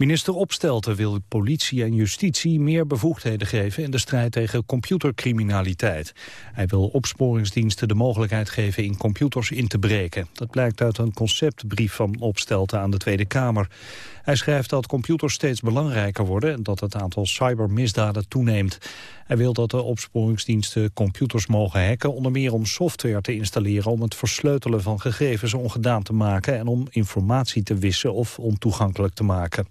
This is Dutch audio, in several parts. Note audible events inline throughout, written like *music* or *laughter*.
Minister Opstelten wil politie en justitie meer bevoegdheden geven in de strijd tegen computercriminaliteit. Hij wil opsporingsdiensten de mogelijkheid geven in computers in te breken. Dat blijkt uit een conceptbrief van Opstelten aan de Tweede Kamer. Hij schrijft dat computers steeds belangrijker worden en dat het aantal cybermisdaden toeneemt. Hij wil dat de opsporingsdiensten computers mogen hacken, onder meer om software te installeren om het versleutelen van gegevens ongedaan te maken en om informatie te wissen of ontoegankelijk te maken.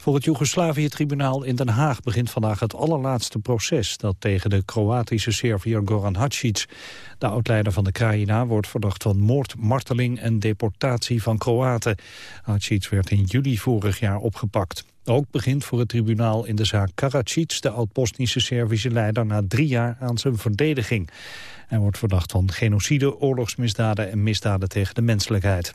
Voor het Joegoslavië-tribunaal in Den Haag begint vandaag het allerlaatste proces... dat tegen de Kroatische Serviër Goran Hadžić. De oudleider van de Krajina wordt verdacht van moord, marteling en deportatie van Kroaten. Hadžić werd in juli vorig jaar opgepakt. Ook begint voor het tribunaal in de zaak Karadzic, de oud-Bosnische Servische leider, na drie jaar aan zijn verdediging. Hij wordt verdacht van genocide, oorlogsmisdaden en misdaden tegen de menselijkheid.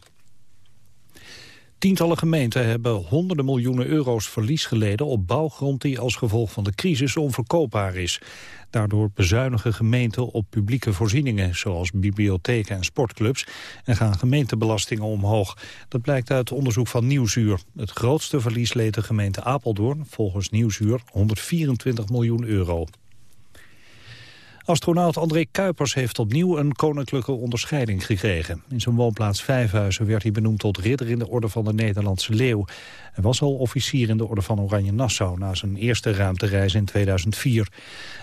Tientallen gemeenten hebben honderden miljoenen euro's verlies geleden op bouwgrond die als gevolg van de crisis onverkoopbaar is. Daardoor bezuinigen gemeenten op publieke voorzieningen, zoals bibliotheken en sportclubs, en gaan gemeentebelastingen omhoog. Dat blijkt uit onderzoek van Nieuwsuur. Het grootste verlies leed de gemeente Apeldoorn, volgens Nieuwsuur 124 miljoen euro. Astronaut André Kuipers heeft opnieuw een koninklijke onderscheiding gekregen. In zijn woonplaats Vijfhuizen werd hij benoemd tot ridder in de orde van de Nederlandse Leeuw. Hij was al officier in de orde van Oranje Nassau na zijn eerste ruimtereis in 2004.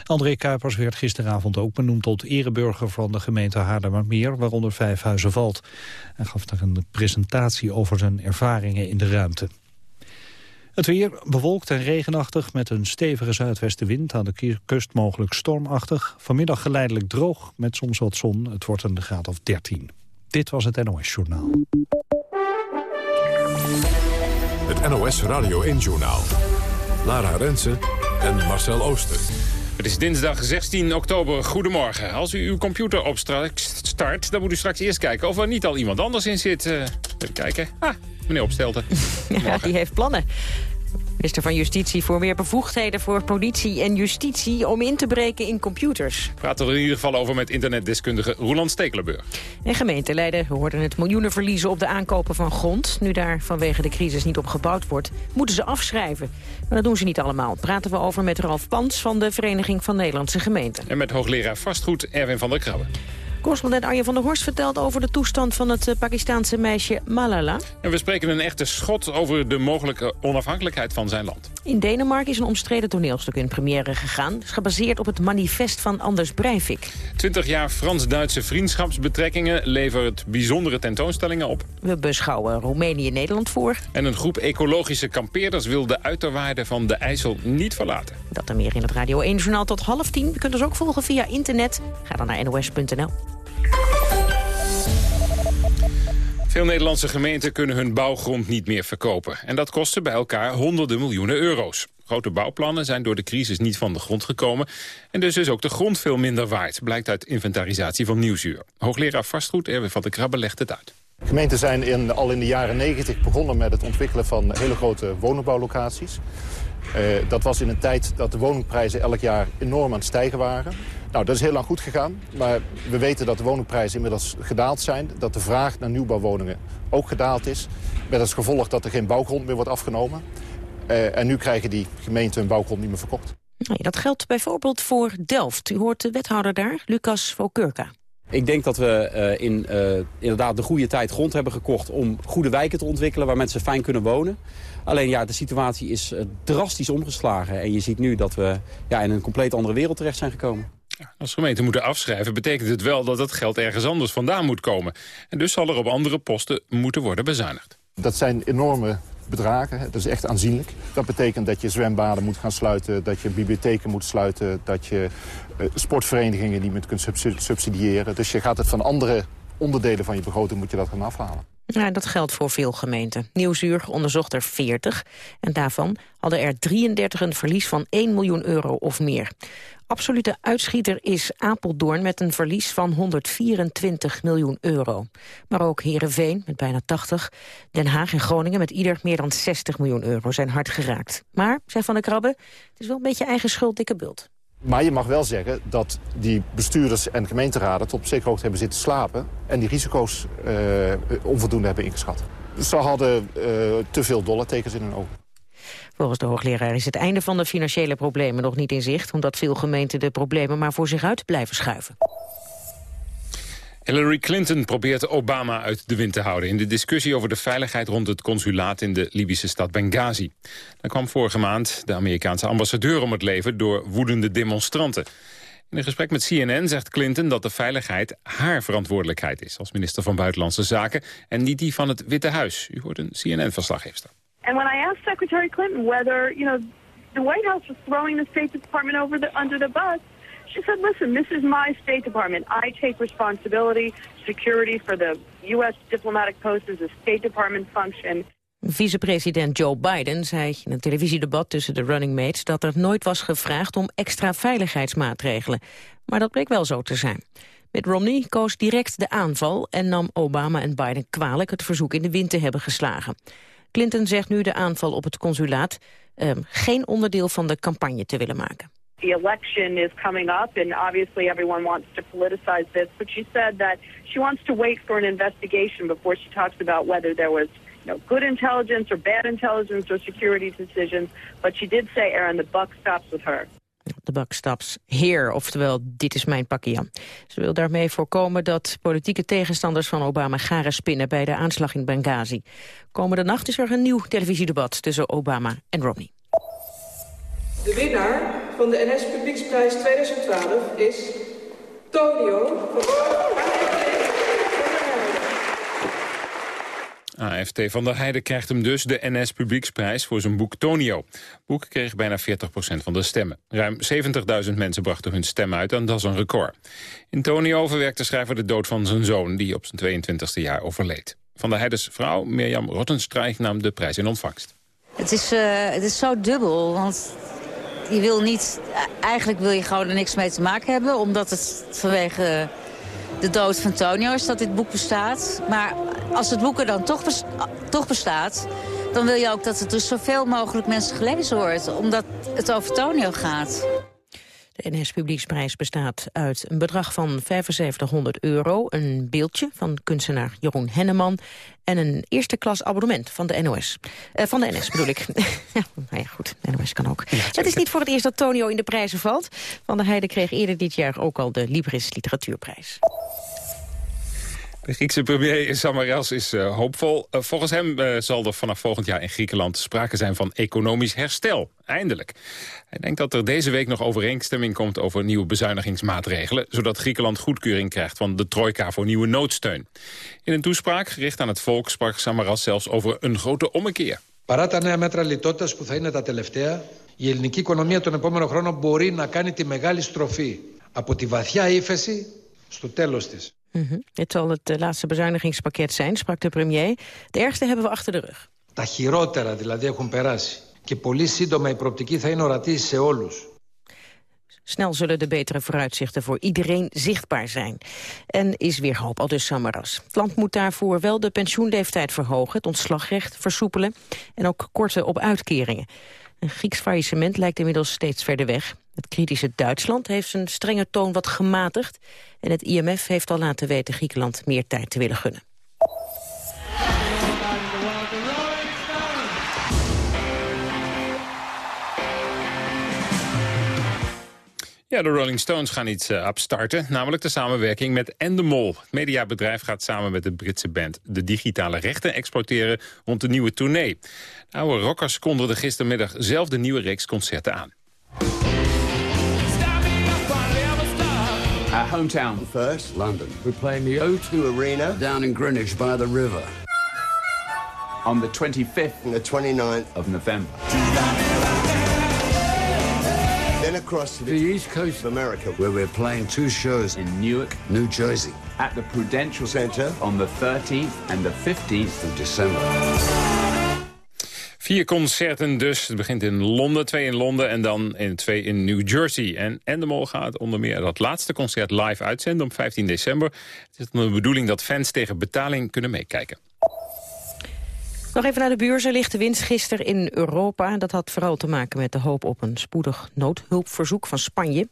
André Kuipers werd gisteravond ook benoemd tot ereburger van de gemeente Haarlemmermeer, waaronder Vijfhuizen valt. Hij gaf daar een presentatie over zijn ervaringen in de ruimte. Het weer bewolkt en regenachtig met een stevige zuidwestenwind. Aan de kust mogelijk stormachtig. Vanmiddag geleidelijk droog met soms wat zon. Het wordt een graad of 13. Dit was het NOS Journaal. Het NOS Radio 1 Journaal. Lara Rensen en Marcel Ooster. Het is dinsdag 16 oktober. Goedemorgen. Als u uw computer opstart, dan moet u straks eerst kijken of er niet al iemand anders in zit. Uh, even kijken. Ah, meneer Opstelten. *laughs* ja, die heeft plannen. Minister van Justitie voor meer bevoegdheden voor politie en justitie om in te breken in computers. Praten we er in ieder geval over met internetdeskundige Roland Stekelenburg. En gemeenteleiden hoorden het miljoenen verliezen op de aankopen van grond. Nu daar vanwege de crisis niet op gebouwd wordt, moeten ze afschrijven. Maar dat doen ze niet allemaal. Praten we over met Ralf Pans van de Vereniging van Nederlandse Gemeenten. En met hoogleraar vastgoed Erwin van der Krabbe. Correspondent Arjen van der Horst vertelt over de toestand van het eh, Pakistaanse meisje Malala. En we spreken een echte schot over de mogelijke onafhankelijkheid van zijn land. In Denemarken is een omstreden toneelstuk in première gegaan. Het is gebaseerd op het manifest van Anders Breivik. 20 jaar Frans-Duitse vriendschapsbetrekkingen levert bijzondere tentoonstellingen op. We beschouwen Roemenië-Nederland voor. En een groep ecologische kampeerders wil de uiterwaarden van de IJssel niet verlaten. Dat en meer in het Radio 1-journaal tot half tien. Je kunt ons ook volgen via internet. Ga dan naar nos.nl. Veel Nederlandse gemeenten kunnen hun bouwgrond niet meer verkopen. En dat kostte bij elkaar honderden miljoenen euro's. Grote bouwplannen zijn door de crisis niet van de grond gekomen. En dus is ook de grond veel minder waard, blijkt uit inventarisatie van Nieuwsuur. Hoogleraar vastgoed Erwin van de Krabbe legt het uit. Gemeenten zijn in, al in de jaren 90 begonnen met het ontwikkelen van hele grote woningbouwlocaties. Uh, dat was in een tijd dat de woningprijzen elk jaar enorm aan het stijgen waren. Nou, dat is heel lang goed gegaan. Maar we weten dat de woningprijzen inmiddels gedaald zijn. Dat de vraag naar nieuwbouwwoningen ook gedaald is. Met als gevolg dat er geen bouwgrond meer wordt afgenomen. Uh, en nu krijgen die gemeenten hun bouwgrond niet meer verkocht. Nou dat geldt bijvoorbeeld voor Delft. U hoort de wethouder daar, Lucas Vokurka. Ik denk dat we uh, in uh, inderdaad de goede tijd grond hebben gekocht... om goede wijken te ontwikkelen waar mensen fijn kunnen wonen. Alleen ja, de situatie is drastisch omgeslagen. En je ziet nu dat we ja, in een compleet andere wereld terecht zijn gekomen. Als gemeenten moeten afschrijven betekent het wel dat het geld ergens anders vandaan moet komen. En dus zal er op andere posten moeten worden bezuinigd. Dat zijn enorme bedragen, dat is echt aanzienlijk. Dat betekent dat je zwembaden moet gaan sluiten, dat je bibliotheken moet sluiten... dat je uh, sportverenigingen niet meer kunt subsidiëren. Dus je gaat het van andere onderdelen van je begroting moet je dat gaan afhalen. Ja, dat geldt voor veel gemeenten. Nieuwsuur onderzocht er 40 en daarvan hadden er 33 een verlies van 1 miljoen euro of meer. Absolute uitschieter is Apeldoorn met een verlies van 124 miljoen euro. Maar ook Heerenveen met bijna 80, Den Haag en Groningen met ieder meer dan 60 miljoen euro zijn hard geraakt. Maar, zei Van der Krabbe, het is wel een beetje eigen schuld, dikke bult. Maar je mag wel zeggen dat die bestuurders en gemeenteraden... tot op zekere hoogte hebben zitten slapen... en die risico's uh, onvoldoende hebben ingeschat. Ze hadden uh, te veel dollartekens in hun ogen. Volgens de hoogleraar is het einde van de financiële problemen nog niet in zicht... omdat veel gemeenten de problemen maar voor zich uit blijven schuiven. Hillary Clinton probeert Obama uit de wind te houden... in de discussie over de veiligheid rond het consulaat in de Libische stad Benghazi. Daar kwam vorige maand de Amerikaanse ambassadeur om het leven... door woedende demonstranten. In een gesprek met CNN zegt Clinton dat de veiligheid haar verantwoordelijkheid is... als minister van Buitenlandse Zaken en niet die van het Witte Huis. U hoort een CNN-verslaggever. And when I asked Secretary Clinton whether, you know, the White House was throwing the State Department over the, under the bus... She said, listen, this is my State Department. I take responsibility. Security for the U.S. diplomatic post is a State Department function. Vicepresident Joe Biden zei in een televisiedebat tussen de running mates... dat er nooit was gevraagd om extra veiligheidsmaatregelen. Maar dat bleek wel zo te zijn. Mitt Romney koos direct de aanval en nam Obama en Biden kwalijk... het verzoek in de wind te hebben geslagen. Clinton zegt nu de aanval op het consulaat... Uh, geen onderdeel van de campagne te willen maken. The election is coming up, and obviously everyone wants to politicize this. But she said that she wants to wait for an investigation before she talks about whether there was you know, good intelligence or bad intelligence or security decisions. But she did say, Aaron, the buck stops with her. De buck stops here, oftewel dit is mijn pakje. Ze wil daarmee voorkomen dat politieke tegenstanders van Obama garen spinnen bij de aanslag in Benghazi. Komende nacht is er een nieuw televisiedebat tussen Obama en Romney. De winnaar van de NS Publieksprijs 2012 is Tonio van AFT van der Heijden krijgt hem dus de NS Publieksprijs voor zijn boek Tonio. Het boek kreeg bijna 40% van de stemmen. Ruim 70.000 mensen brachten hun stem uit en dat is een record. In Tonio verwerkt de schrijver de dood van zijn zoon... die op zijn 22e jaar overleed. Van der Heijdens vrouw Mirjam Rottenstreich nam de prijs in ontvangst. Het is, uh, het is zo dubbel, want je wil niet... Eigenlijk wil je gewoon er niks mee te maken hebben... omdat het vanwege de dood van Tonio is dat dit boek bestaat. Maar als het boek er dan toch, toch bestaat... dan wil je ook dat het dus zoveel mogelijk mensen gelezen wordt. Omdat het over Tonio gaat. De NS Publieksprijs bestaat uit een bedrag van 7500 euro... een beeldje van kunstenaar Jeroen Henneman... en een eerste klas abonnement van de NOS. Uh, van de NS bedoel ik. *laughs* ja, nou ja, goed, NOS kan ook. het is niet voor het eerst dat Tonio in de prijzen valt. Van der Heijden kreeg eerder dit jaar ook al de Libris Literatuurprijs. De Griekse premier Samaras is uh, hoopvol. Uh, volgens hem uh, zal er vanaf volgend jaar in Griekenland sprake zijn van economisch herstel. Eindelijk. Hij denkt dat er deze week nog overeenstemming komt over nieuwe bezuinigingsmaatregelen... zodat Griekenland goedkeuring krijgt van de trojka voor nieuwe noodsteun. In een toespraak gericht aan het volk sprak Samaras zelfs over een grote ommekeer. Παρά τα νέα μέτρα λιτότητας που θα είναι τα τελευταία, η ελληνική οικονομία τον επόμενο χρόνο μπορεί να κάνει τη μεγάλη στροφή από τη βαθιά ύφεση στο τέλος της. Mm -hmm. Dit zal het uh, laatste bezuinigingspakket zijn, sprak de premier. Het ergste hebben we achter de rug. Τα χειρότερα δηλαδή έχουν περάσει. Και πολύ σύντομα η προοπτική θα είναι ορατή σε όλους. Snel zullen de betere vooruitzichten voor iedereen zichtbaar zijn. En is weer hoop, al dus Samaras. Het land moet daarvoor wel de pensioenleeftijd verhogen... het ontslagrecht versoepelen en ook korten op uitkeringen. Een Grieks faillissement lijkt inmiddels steeds verder weg. Het kritische Duitsland heeft zijn strenge toon wat gematigd... en het IMF heeft al laten weten Griekenland meer tijd te willen gunnen. Ja, de Rolling Stones gaan iets uh, opstarten, namelijk de samenwerking met Endemol. Het mediabedrijf gaat samen met de Britse band de digitale rechten exporteren rond de nieuwe tournee. De oude rockers kondigden gistermiddag zelf de nieuwe reeks concerten aan. Hometown first, London. We're playing the O2 Arena down in Greenwich by the river. On the 25th and the 29th of November. Then across to the, the East Coast of America, where we're playing two shows in Newark, New Jersey. At the Prudential Center on the 13th and the 15th of December. Vier concerten dus. Het begint in Londen, twee in Londen en dan in twee in New Jersey. En Endemol gaat onder meer dat laatste concert live uitzenden op 15 december. Het is dan de bedoeling dat fans tegen betaling kunnen meekijken. Nog even naar de beurzen. Lichte winst gisteren in Europa. Dat had vooral te maken met de hoop op een spoedig noodhulpverzoek van Spanje.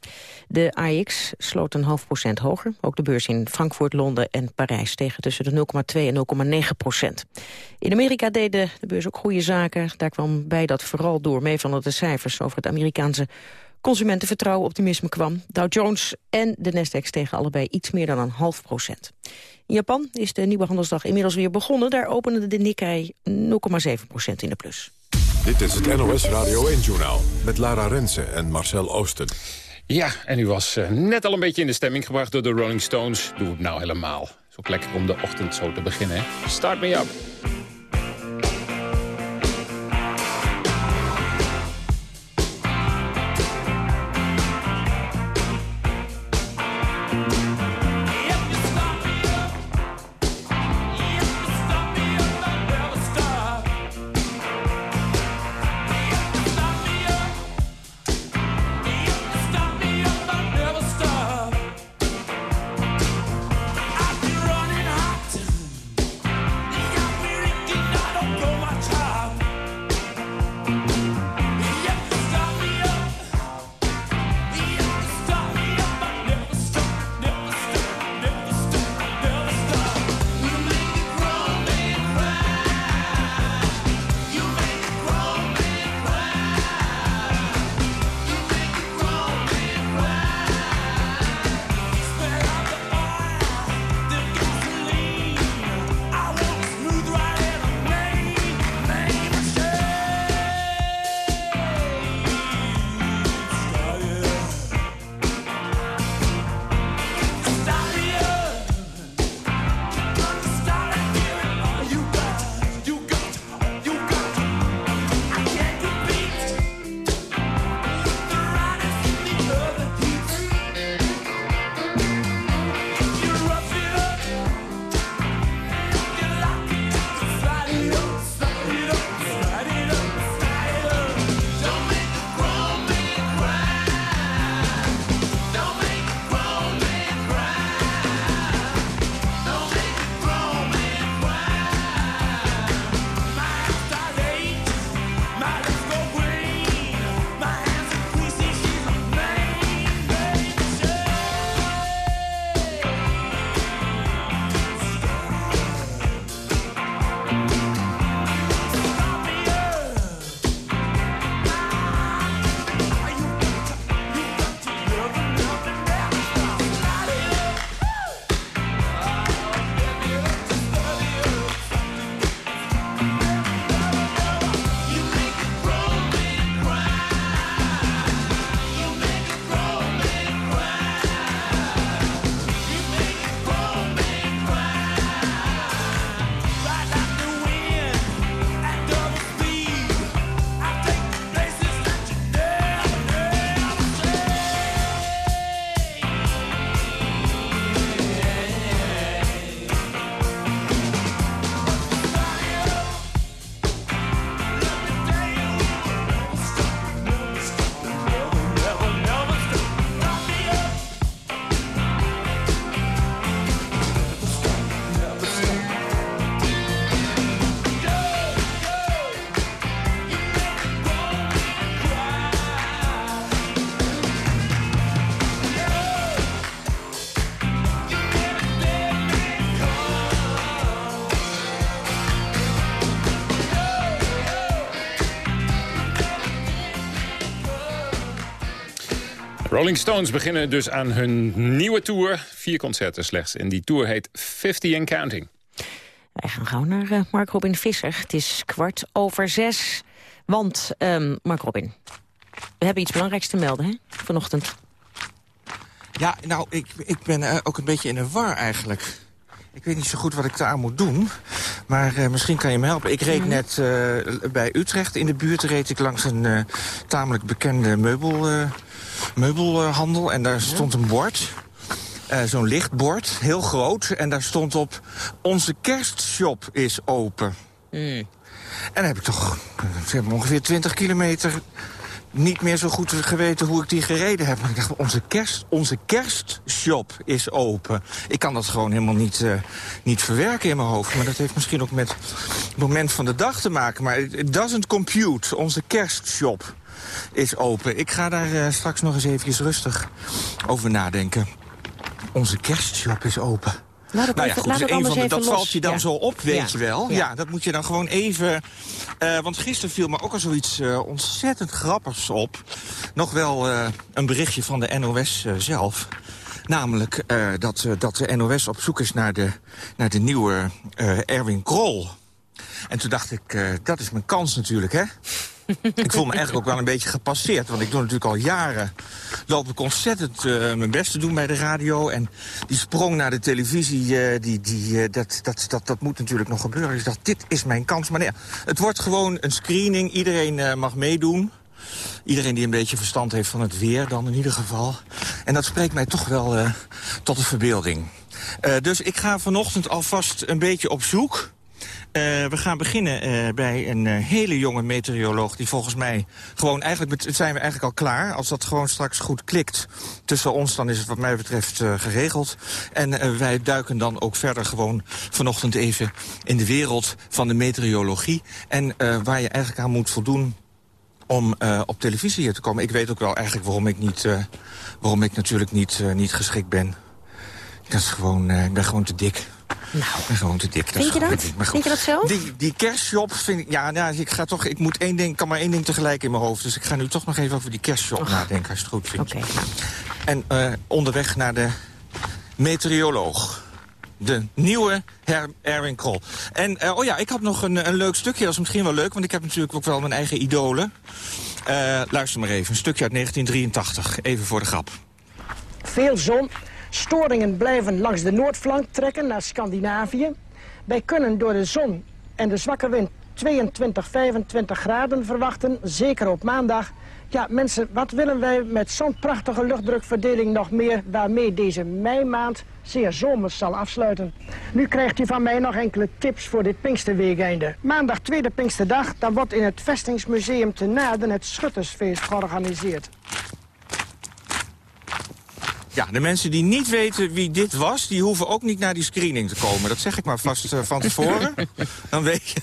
De AX sloot een half procent hoger. Ook de beurs in Frankfurt, Londen en Parijs tegen tussen de 0,2 en 0,9 procent. In Amerika deden de beurs ook goede zaken. Daar kwam bij dat vooral door mee van de cijfers over het Amerikaanse consumentenvertrouwen optimisme kwam. Dow Jones en de Nasdaq stegen allebei iets meer dan een half procent. In Japan is de nieuwe handelsdag inmiddels weer begonnen. Daar opende de Nikkei 0,7 procent in de plus. Dit is het NOS Radio 1-journaal met Lara Rensen en Marcel Oosten. Ja, en u was uh, net al een beetje in de stemming gebracht door de Rolling Stones. Doe het nou helemaal. Is ook lekker om de ochtend zo te beginnen, hè? Start me up. Rolling Stones beginnen dus aan hun nieuwe tour. Vier concerten slechts. En die tour heet 50 and Counting. Wij gaan gauw naar uh, Mark Robin Visser. Het is kwart over zes. Want, um, Mark Robin, we hebben iets belangrijks te melden hè? vanochtend. Ja, nou, ik, ik ben uh, ook een beetje in een war eigenlijk. Ik weet niet zo goed wat ik daar moet doen. Maar uh, misschien kan je me helpen. Ik reed mhm. net uh, bij Utrecht in de buurt. reed ik langs een uh, tamelijk bekende meubel, meubelhandel. En daar stond een bord. Zo'n lichtbord, heel groot. En daar stond op... Onze kerstshop is open. Mm. En dan heb ik toch... Ze hebben ongeveer 20 kilometer niet meer zo goed geweten hoe ik die gereden heb. Maar ik dacht, onze, kerst, onze kerstshop is open. Ik kan dat gewoon helemaal niet, uh, niet verwerken in mijn hoofd. Maar dat heeft misschien ook met het moment van de dag te maken. Maar it doesn't compute. Onze kerstshop is open. Ik ga daar uh, straks nog eens even rustig over nadenken. Onze kerstshop is open. Nou, dat, nou ja, goed, dus een van de, dat los. valt je dan ja. zo op, weet Ja. je wel. Ja. Dat moet je dan gewoon even... eh, want gisteren viel me ook al zoiets eh, ontzettend grappigs op. Nog wel eh, een berichtje van de NOS eh, zelf. Namelijk eh, dat, eh, dat de NOS op zoek is naar de, naar de nieuwe eh, Erwin Krol. En toen dacht ik, eh, dat is mijn kans natuurlijk, hè? *laughs* ik voel me eigenlijk ook wel een beetje gepasseerd. Want ik doe natuurlijk al jaren... loop ik ontzettend eh, mijn best te doen bij de radio. En die sprong naar de televisie, eh, die, die, eh, dat, dat, dat, dat moet natuurlijk nog gebeuren. Dus ik dacht, dit is mijn kans. Maar nee, het wordt gewoon een screening. Iedereen mag meedoen. Iedereen die een beetje verstand heeft van het weer dan in ieder geval. En dat spreekt mij toch wel tot de verbeelding. Dus ik ga vanochtend alvast een beetje op zoek... Eh, we gaan beginnen eh, bij een eh, hele jonge meteoroloog... die volgens mij gewoon eigenlijk... met- zijn we eigenlijk al klaar. Als dat gewoon straks goed klikt tussen ons... dan is het wat mij betreft geregeld. En wij duiken dan ook verder gewoon vanochtend even... in de wereld van de meteorologie. En waar je eigenlijk aan moet voldoen om op televisie hier te komen. Ik weet ook wel eigenlijk waarom ik, niet, waarom ik natuurlijk niet, niet geschikt ben. Gewoon, ik ben gewoon te dik. Nou, ik ben gewoon te dik. Vind je gewoon dat? Vind je dat zo? Die, die kerstshop vind ik... Ja, nou, ik ga toch... Ik moet één ding, kan maar één ding tegelijk in mijn hoofd. Dus ik ga nu toch nog even over die kerstshop nadenken, als je het goed vindt. Oké, nou. En eh, onderweg naar de meteoroloog. De nieuwe Her Erwin Krol. En eh, oh ja, ik had nog een, een leuk stukje. Dat is misschien wel leuk, want ik heb natuurlijk ook wel mijn eigen idolen. Eh, luister maar even, een stukje uit 1983. Even voor de grap. Veel zon. Storingen blijven langs de noordflank trekken naar Scandinavië. Wij kunnen door de zon en de zwakke wind 22, 25 graden verwachten, zeker op maandag. Ja, mensen, wat willen wij met zo'n prachtige luchtdrukverdeling nog meer... waarmee deze meimaand zeer zomers zal afsluiten? Nu krijgt u van mij nog enkele tips voor dit Pinksterweekeinde. Maandag, tweede Pinksterdag, dan wordt in het Vestingsmuseum te Naarden het Schuttersfeest georganiseerd. Ja, de mensen die niet weten wie dit was... die hoeven ook niet naar die screening te komen. Dat zeg ik maar vast eh, van tevoren. *laughs* Dan weet, je,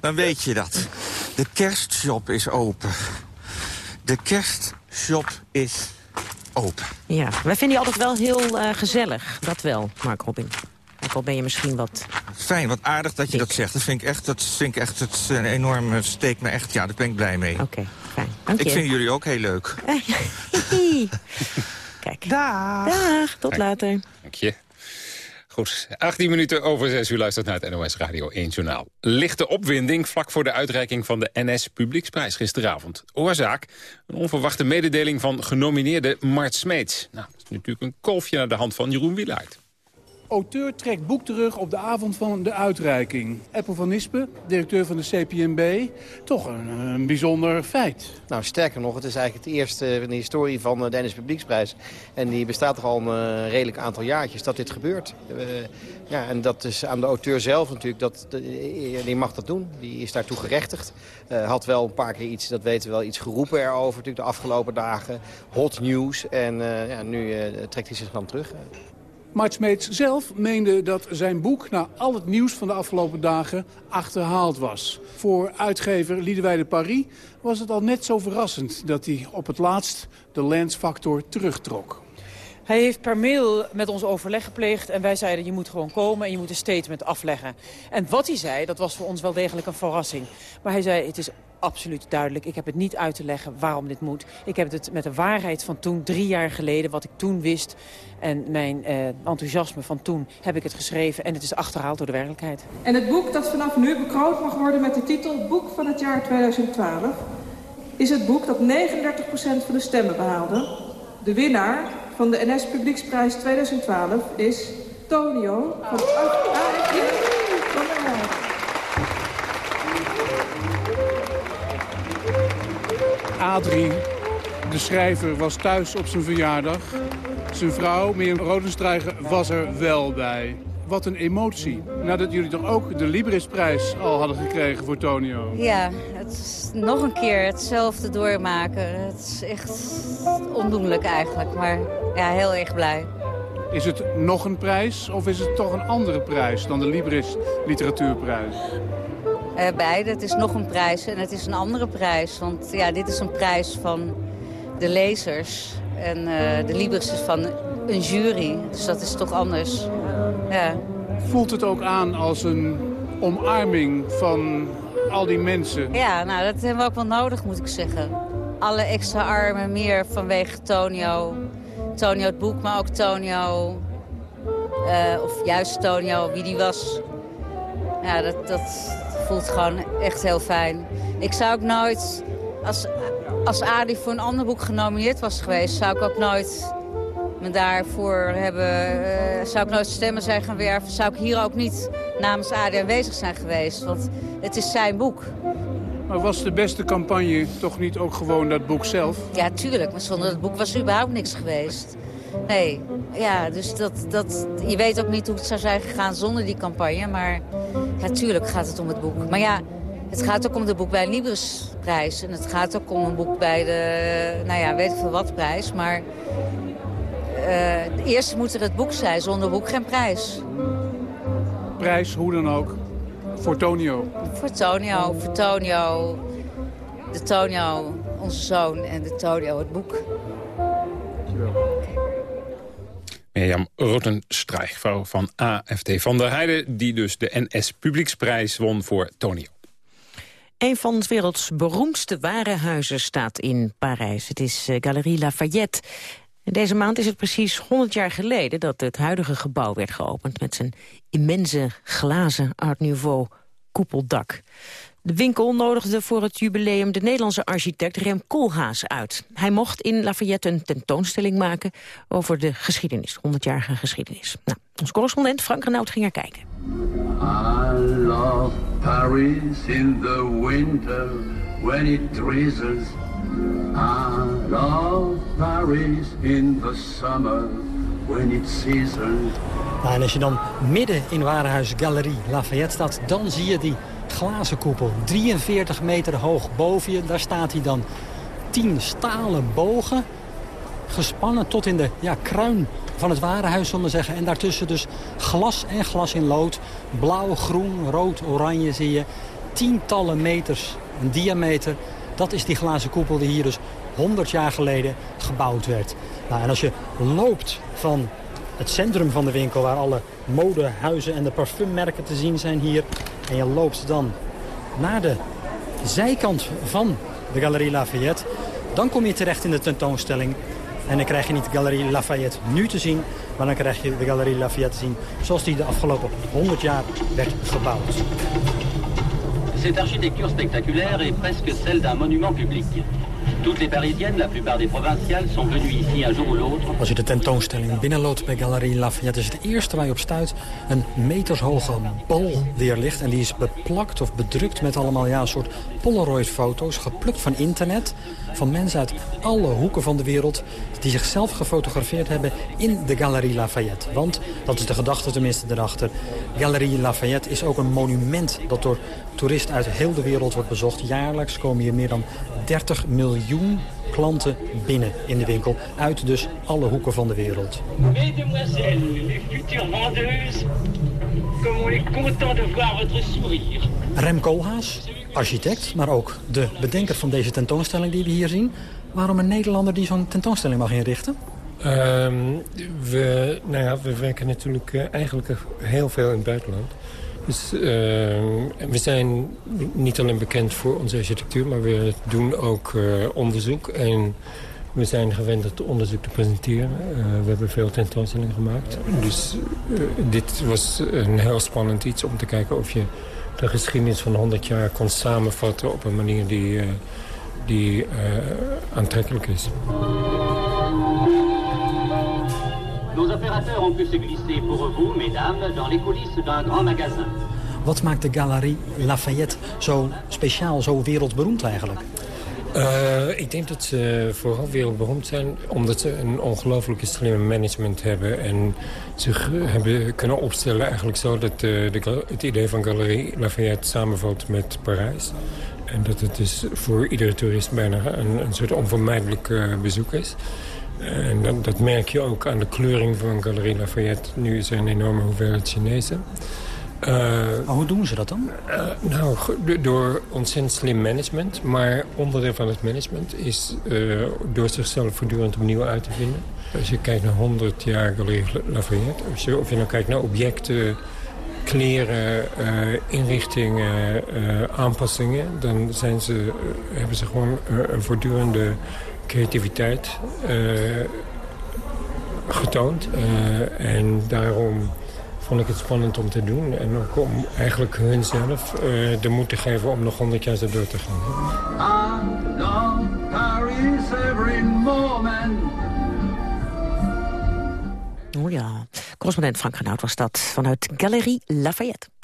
dan weet je dat. De kerstshop is open. De kerstshop is open. Ja, wij vinden je altijd wel heel eh, gezellig. Dat wel, Mark Robin. Ook al ben je misschien wat... Fijn, wat aardig dat je dat zegt. Dat vind ik echt, dat vind ik echt het is een enorme steek me echt. Ja, daar ben ik blij mee. Oké, fijn. Dank Ik je. vind jullie ook heel leuk. *laughs* *laughs* Kijk. Dag. Dag, tot later. Dank je. Goed, 18 minuten over 6 u luistert naar het NOS Radio 1 Journaal. Lichte opwinding vlak voor de uitreiking van de NS Publieksprijs gisteravond. Oorzaak? Een onverwachte mededeling van genomineerde Mart Smeets. Nou, dat is natuurlijk een kolfje naar de hand van Jeroen Wielaert. Auteur trekt boek terug op de avond van de uitreiking. Apple van Nispen, directeur van de CPNB. Toch een, bijzonder feit. Nou, sterker nog, het is eigenlijk het eerste in de historie van de Dennis Publieksprijs. En die bestaat er al een eh, redelijk aantal jaartjes dat dit gebeurt. Eh, ja, en dat is aan de auteur zelf natuurlijk, dat, eh, die mag dat doen. Die is daartoe gerechtigd. Had wel een paar keer iets, dat weten we wel, iets geroepen erover natuurlijk de afgelopen dagen. Hot news. En ja, nu trekt hij zich dan terug. Mart Smeets zelf meende dat zijn boek na al het nieuws van de afgelopen dagen achterhaald was. Voor uitgever Liedewij Paris was het al net zo verrassend dat hij op het laatst de lensfactor terugtrok. Hij heeft per mail met ons overleg gepleegd en wij zeiden je moet gewoon komen en je moet een statement afleggen. En wat hij zei, dat was voor ons wel degelijk een verrassing. Maar hij zei het is absoluut duidelijk, ik heb het niet uit te leggen waarom dit moet. Ik heb het met de waarheid van toen, drie jaar geleden, wat ik toen wist en mijn eh, enthousiasme van toen heb ik het geschreven en het is achterhaald door de werkelijkheid. En het boek dat vanaf nu bekroond mag worden met de titel Boek van het jaar 2012... is het boek dat 39% van de stemmen behaalde. De winnaar van de NS Publieksprijs 2012 is Tonio van den Haag. Adrie, de schrijver, was thuis op zijn verjaardag. Zijn vrouw, Mirjam Rodenstrijger, was er wel bij. Wat een emotie. Nadat jullie toch ook de Librisprijs al hadden gekregen voor Tonio. Ja, het is nog een keer hetzelfde doormaken. Het is echt ondoenlijk eigenlijk, maar ja, heel erg blij. Is het nog een prijs of is het toch een andere prijs dan de Libris Literatuurprijs? Uh, beide. Het is nog een prijs en het is een andere prijs. Want ja, dit is een prijs van de lezers. En uh, de Libris is van een jury. Dus dat is toch anders. Ja. Voelt het ook aan als een omarming van al die mensen? Ja, nou dat hebben we ook wel nodig moet ik zeggen. Alle extra armen meer vanwege Tonio. Tonio het boek, maar ook Tonio... Uh, of juist Tonio, wie die was. Ja, dat, dat voelt gewoon echt heel fijn. Ik zou ook nooit... Als, als Adi voor een ander boek genomineerd was geweest... zou ik ook nooit me daarvoor hebben... Uh, zou ik nooit stemmen zijn gaan werven... zou ik hier ook niet namens Adi aanwezig zijn geweest. Want het is zijn boek. Maar was de beste campagne toch niet ook gewoon dat boek zelf? Ja, tuurlijk. Maar zonder dat boek was er überhaupt niks geweest. Nee, ja, dus dat, dat, je weet ook niet hoe het zou zijn gegaan zonder die campagne. Maar natuurlijk gaat het om het boek. Maar ja, het gaat ook om het boek bij de. En het gaat ook om een boek bij de, nou ja, weet ik veel wat prijs. Maar eerst moet er het boek zijn, zonder boek geen prijs. Prijs, hoe dan ook, voor Tonio? Voor Tonio, voor Tonio, de Tonio, onze zoon en de Tonio, het boek. Mirjam Rottenstreich, vrouw van AFT van der Heijden... die dus de NS Publieksprijs won voor Tonio. Een van het werelds beroemdste warenhuizen staat in Parijs. Het is uh, Galerie Lafayette. Deze maand is het precies 100 jaar geleden dat het huidige gebouw werd geopend... met zijn immense glazen Art Nouveau koepeldak. De winkel nodigde voor het jubileum de Nederlandse architect Rem Koolhaas uit. Hij mocht in Lafayette een tentoonstelling maken over de geschiedenis, 100-jarige geschiedenis. Nou, ons correspondent Frank Renaud ging er kijken. I love Paris in the winter when it drizzles. I love Paris in the summer when it seasons. Nou, en als je dan midden in Warenhuis Galerie Lafayette staat, dan zie je die glazen koepel. 43 meter hoog boven je, daar staat hij dan. 10 stalen bogen, gespannen tot in de ja, kruin van het warenhuis, zullen we zeggen. En daartussen dus glas en glas in lood. Blauw, groen, rood, oranje zie je. Tientallen meters in diameter. Dat is die glazen koepel die hier dus 100 jaar geleden gebouwd werd. Nou, en als je loopt van het centrum van de winkel... waar alle modehuizen en de parfummerken te zien zijn hier... En je loopt dan naar de zijkant van de Galerie Lafayette. Dan kom je terecht in de tentoonstelling. En dan krijg je niet de Galerie Lafayette nu te zien... maar dan krijg je de Galerie Lafayette te zien zoals die de afgelopen 100 jaar werd gebouwd. Cette architecture spectaculaire est presque celle d'un monument public. Toutes les Parisiennes, la plupart des provinciales, sont ici un jour ou l'autre. Als je de tentoonstelling binnenloopt bij Galerie Lafayette... is het eerste waar je op stuit een metershoge bal die er ligt. En die is beplakt of bedrukt met allemaal ja, een soort Polaroid-foto's... geplukt van internet, van mensen uit alle hoeken van de wereld... die zichzelf gefotografeerd hebben in de Galerie Lafayette. Want, dat is de gedachte tenminste erachter... Galerie Lafayette is ook een monument dat door toeristen uit heel de wereld wordt bezocht. Jaarlijks komen hier meer dan 30 miljoen klanten binnen in de winkel. Uit dus alle hoeken van de wereld. Rem Koolhaas, architect, maar ook de bedenker van deze tentoonstelling die we hier zien. Waarom een Nederlander die zo'n tentoonstelling mag inrichten? Um, we, nou ja, we werken natuurlijk uh, eigenlijk heel veel in het buitenland. Dus, uh, we zijn niet alleen bekend voor onze architectuur, maar we doen ook uh, onderzoek. En we zijn gewend het onderzoek te presenteren. Uh, we hebben veel tentoonstellingen gemaakt. Dus dit was een heel spannend iets om te kijken of je de geschiedenis van 100 jaar kon samenvatten op een manier die, die aantrekkelijk is. Nos opérateurs ont pu se glisser pour vous, mesdames, dans les coulisses d'un grand magasin. Wat maakt de Galerie Lafayette zo speciaal, zo wereldberoemd eigenlijk? Uh, ik denk dat ze vooral wereldberoemd zijn... omdat ze een ongelooflijke slimme management hebben... en zich hebben kunnen opstellen eigenlijk zo... dat uh, de, het idee van Galerie Lafayette samenvalt met Parijs. En dat het dus voor iedere toerist bijna een, een soort onvermijdelijk uh, bezoek is. En dat, dat, merk je ook aan de kleuring van Galerie Lafayette. Nu is er een enorme hoeveelheid Chinezen. Uh, maar hoe doen ze dat dan? Uh, nou, door ontzettend slim management. Maar onderdeel van het management is uh, door zichzelf voortdurend opnieuw uit te vinden. Als je kijkt naar 100 jaar Galerie Lafayette, of je, of je nou kijkt naar objecten, kleren, inrichtingen, aanpassingen... dan zijn ze, hebben ze gewoon een voortdurende creativiteit getoond. en daarom vond ik het spannend om te doen. En ook om eigenlijk hunzelf uh, de moed te geven om nog honderd jaar zo door te gaan. Oh ja, correspondent Frank Renaud was dat vanuit Galerie Lafayette.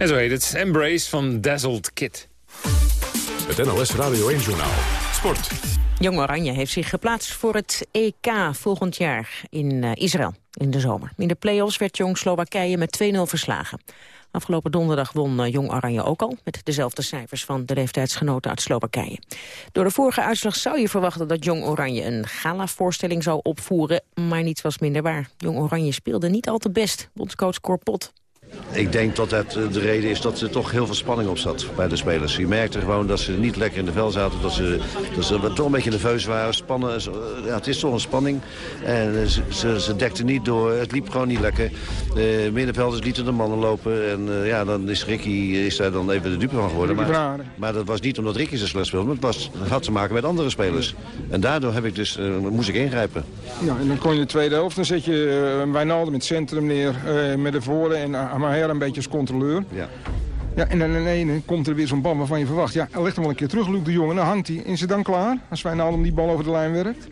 En zo heet het. Embrace van Dazzled Kid. Het NLS Radio 1-journaal. Sport. Jong Oranje heeft zich geplaatst voor het EK volgend jaar in uh, Israël in de zomer. In de play-offs werd Jong Slowakije met 2-0 verslagen. Afgelopen donderdag won uh, Jong Oranje ook al... met dezelfde cijfers van de leeftijdsgenoten uit Slowakije. Door de vorige uitslag zou je verwachten dat Jong Oranje... een gala-voorstelling zou opvoeren, maar niets was minder waar. Jong Oranje speelde niet al te best, bondscoach Corpot. Ik denk dat het eh, de reden is dat er toch heel veel spanning op zat bij de spelers. Je merkte gewoon dat ze niet lekker in de vel zaten. Dat ze, dat ze toch een beetje nerveus waren. Spannen, ja, het is toch een spanning. En eh, ze, ze, ze dekten niet door. Het liep gewoon niet lekker. De middenvelders lieten de mannen lopen. En uh, ja, dan is Ricky is daar dan even de dupe van geworden. Maar, maar dat was niet omdat Ricky zo slecht speelde. Het, was, het had te maken met andere spelers. En daardoor heb ik dus, uh, moest ik ingrijpen. Ja, en dan kon je de tweede helft. Dan zet je uh, Wijnaldum in het centrum neer met de voren. En maar heel een beetje als controleur. Ja. Ja, en dan in ene komt er weer zo'n bal waarvan je verwacht. Ja, legt hem wel een keer terug, Luc de Jonge. Dan hangt hij. Is ze dan klaar? Als Wijnaldum die bal over de lijn werkt?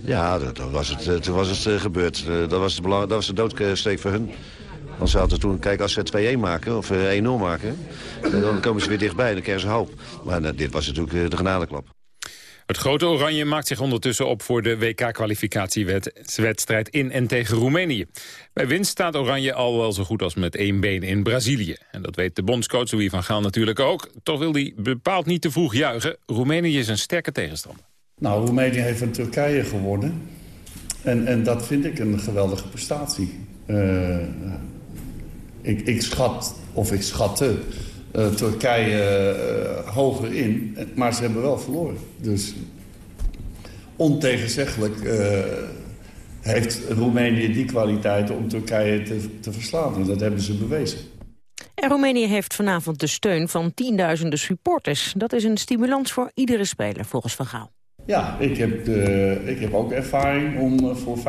Ja, dat, was het, toen was het gebeurd. dat, was de belang, dat was de doodsteek voor hun. Want ze hadden toen, kijk, als ze 2-1 maken of 1-0 maken... dan komen ze weer dichtbij en dan krijgen ze hoop. Maar dit was natuurlijk de genadeklap. Het grote Oranje maakt zich ondertussen op voor de WK-kwalificatiewedstrijd in en tegen Roemenië. Bij winst staat Oranje al wel zo goed als met één been in Brazilië. En dat weet de bondscoach Louis van Gaal natuurlijk ook. Toch wil hij bepaald niet te vroeg juichen. Roemenië is een sterke tegenstander. Nou, Roemenië heeft van Turkije gewonnen. En, en dat vind ik een geweldige prestatie. Uh, ik, ik schat, of ik schatte uh, Turkije uh, hoger in. Maar ze hebben wel verloren. Dus ontegenzeggelijk uh, heeft Roemenië die kwaliteiten om Turkije te, te verslaan. En dat hebben ze bewezen. En Roemenië heeft vanavond de steun van tienduizenden supporters. Dat is een stimulans voor iedere speler, volgens Van Gaal. Ja, ik heb, ik heb ook ervaring om voor 50.000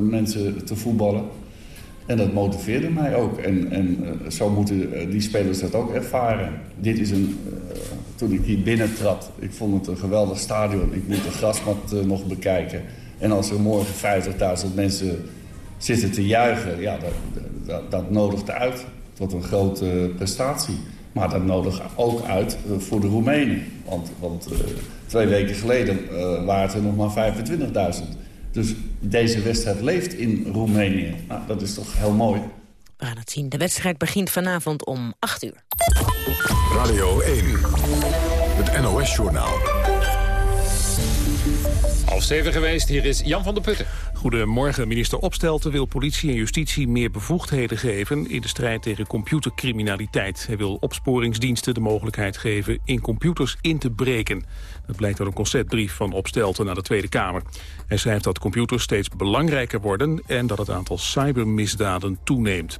mensen te voetballen. En dat motiveerde mij ook. En, en uh, zo moeten uh, die spelers dat ook ervaren. Dit is een... Uh, toen ik hier binnentrad, ik vond het een geweldig stadion. Ik moet de grasmat nog bekijken. En als er morgen 50.000 mensen zitten te juichen... ja, dat, dat, dat nodigt uit tot een grote prestatie. Maar dat nodigt ook uit voor de Roemenen. Want, want twee weken geleden waren het er nog maar 25.000. Dus deze wedstrijd leeft in Roemenië. Nou, dat is toch heel mooi. We gaan het zien. De wedstrijd begint vanavond om 8 uur. Radio 1, het NOS-journaal. Half zeven geweest, hier is Jan van der Putten. Goedemorgen. Minister Opstelten wil politie en justitie meer bevoegdheden geven... in de strijd tegen computercriminaliteit. Hij wil opsporingsdiensten de mogelijkheid geven in computers in te breken. Dat blijkt uit een conceptbrief van Opstelten naar de Tweede Kamer. Hij schrijft dat computers steeds belangrijker worden... en dat het aantal cybermisdaden toeneemt.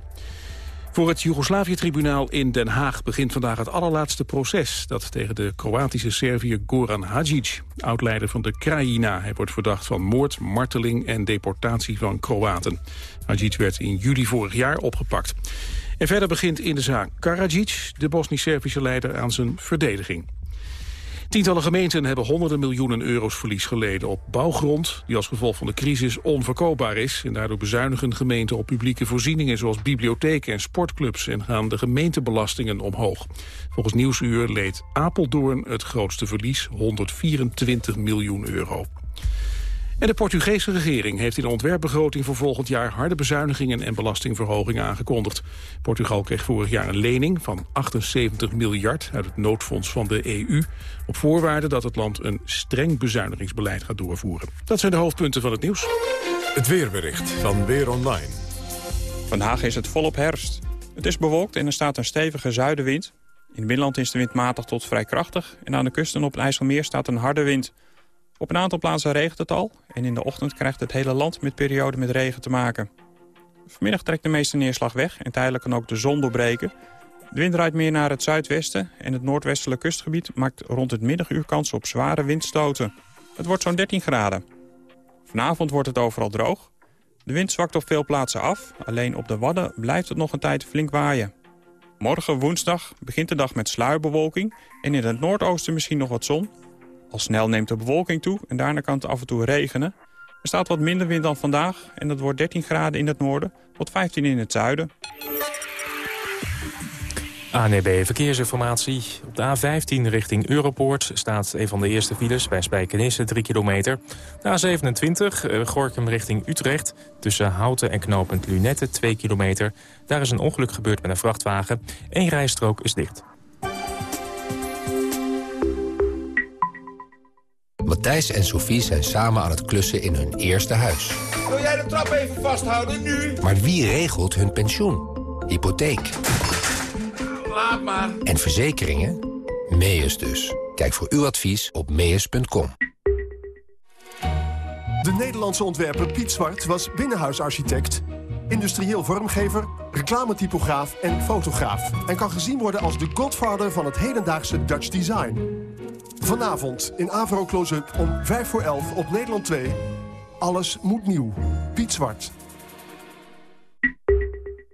Voor het Joegoslavië-tribunaal in Den Haag begint vandaag het allerlaatste proces. Dat tegen de Kroatische Serviër Goran Hadjic, oud-leider van de Krajina. Wordt verdacht van moord, marteling en deportatie van Kroaten. Hadjic werd in juli vorig jaar opgepakt. En verder begint in de zaak Karadzic, de Bosnisch-Servische leider, aan zijn verdediging. Tientallen gemeenten hebben honderden miljoenen euro's verlies geleden op bouwgrond die als gevolg van de crisis onverkoopbaar is. En daardoor bezuinigen gemeenten op publieke voorzieningen zoals bibliotheken en sportclubs en gaan de gemeentebelastingen omhoog. Volgens Nieuwsuur leed Apeldoorn het grootste verlies, 124 miljoen euro. En de Portugese regering heeft in de ontwerpbegroting voor volgend jaar harde bezuinigingen en belastingverhogingen aangekondigd. Portugal kreeg vorig jaar een lening van 78 miljard uit het noodfonds van de EU, op voorwaarde dat het land een streng bezuinigingsbeleid gaat doorvoeren. Dat zijn de hoofdpunten van het nieuws. Het weerbericht van Weer Online. Vandaag is het volop herfst. Het is bewolkt en er staat een stevige zuidenwind. In binnenland is de wind matig tot vrij krachtig en aan de kusten op het IJsselmeer staat een harde wind. Op een aantal plaatsen regent het al en in de ochtend krijgt het hele land met perioden met regen te maken. Vanmiddag trekt de meeste neerslag weg en tijdelijk kan ook de zon doorbreken. De wind draait meer naar het zuidwesten en het noordwestelijk kustgebied maakt rond het middaguur kans op zware windstoten. Het wordt zo'n 13 graden. Vanavond wordt het overal droog. De wind zwakt op veel plaatsen af, alleen op de Wadden blijft het nog een tijd flink waaien. Morgen woensdag begint de dag met sluierbewolking en in het noordoosten misschien nog wat zon. Al snel neemt de bewolking toe en daarna kan het af en toe regenen. Er staat wat minder wind dan vandaag en dat wordt 13 graden in het noorden tot 15 in het zuiden. ANB Verkeersinformatie. Op de A15 richting Europoort staat een van de eerste files bij Spijkenisse 3 kilometer. De A27 eh, Gorkum richting Utrecht tussen Houten en knooppunt Lunette 2 kilometer. Daar is een ongeluk gebeurd met een vrachtwagen. Eén rijstrook is dicht. Matthijs en Sophie zijn samen aan het klussen in hun eerste huis. Wil jij de trap even vasthouden, nu? Maar wie regelt hun pensioen? Hypotheek. Laat maar. En verzekeringen? Meus dus. Kijk voor uw advies op meus.com. De Nederlandse ontwerper Piet Zwart was binnenhuisarchitect... industrieel vormgever, reclametypograaf en fotograaf... en kan gezien worden als de godfather van het hedendaagse Dutch design... Vanavond in Avro Close-up om 5 voor 11 op Nederland 2. Alles moet nieuw. Piet Zwart.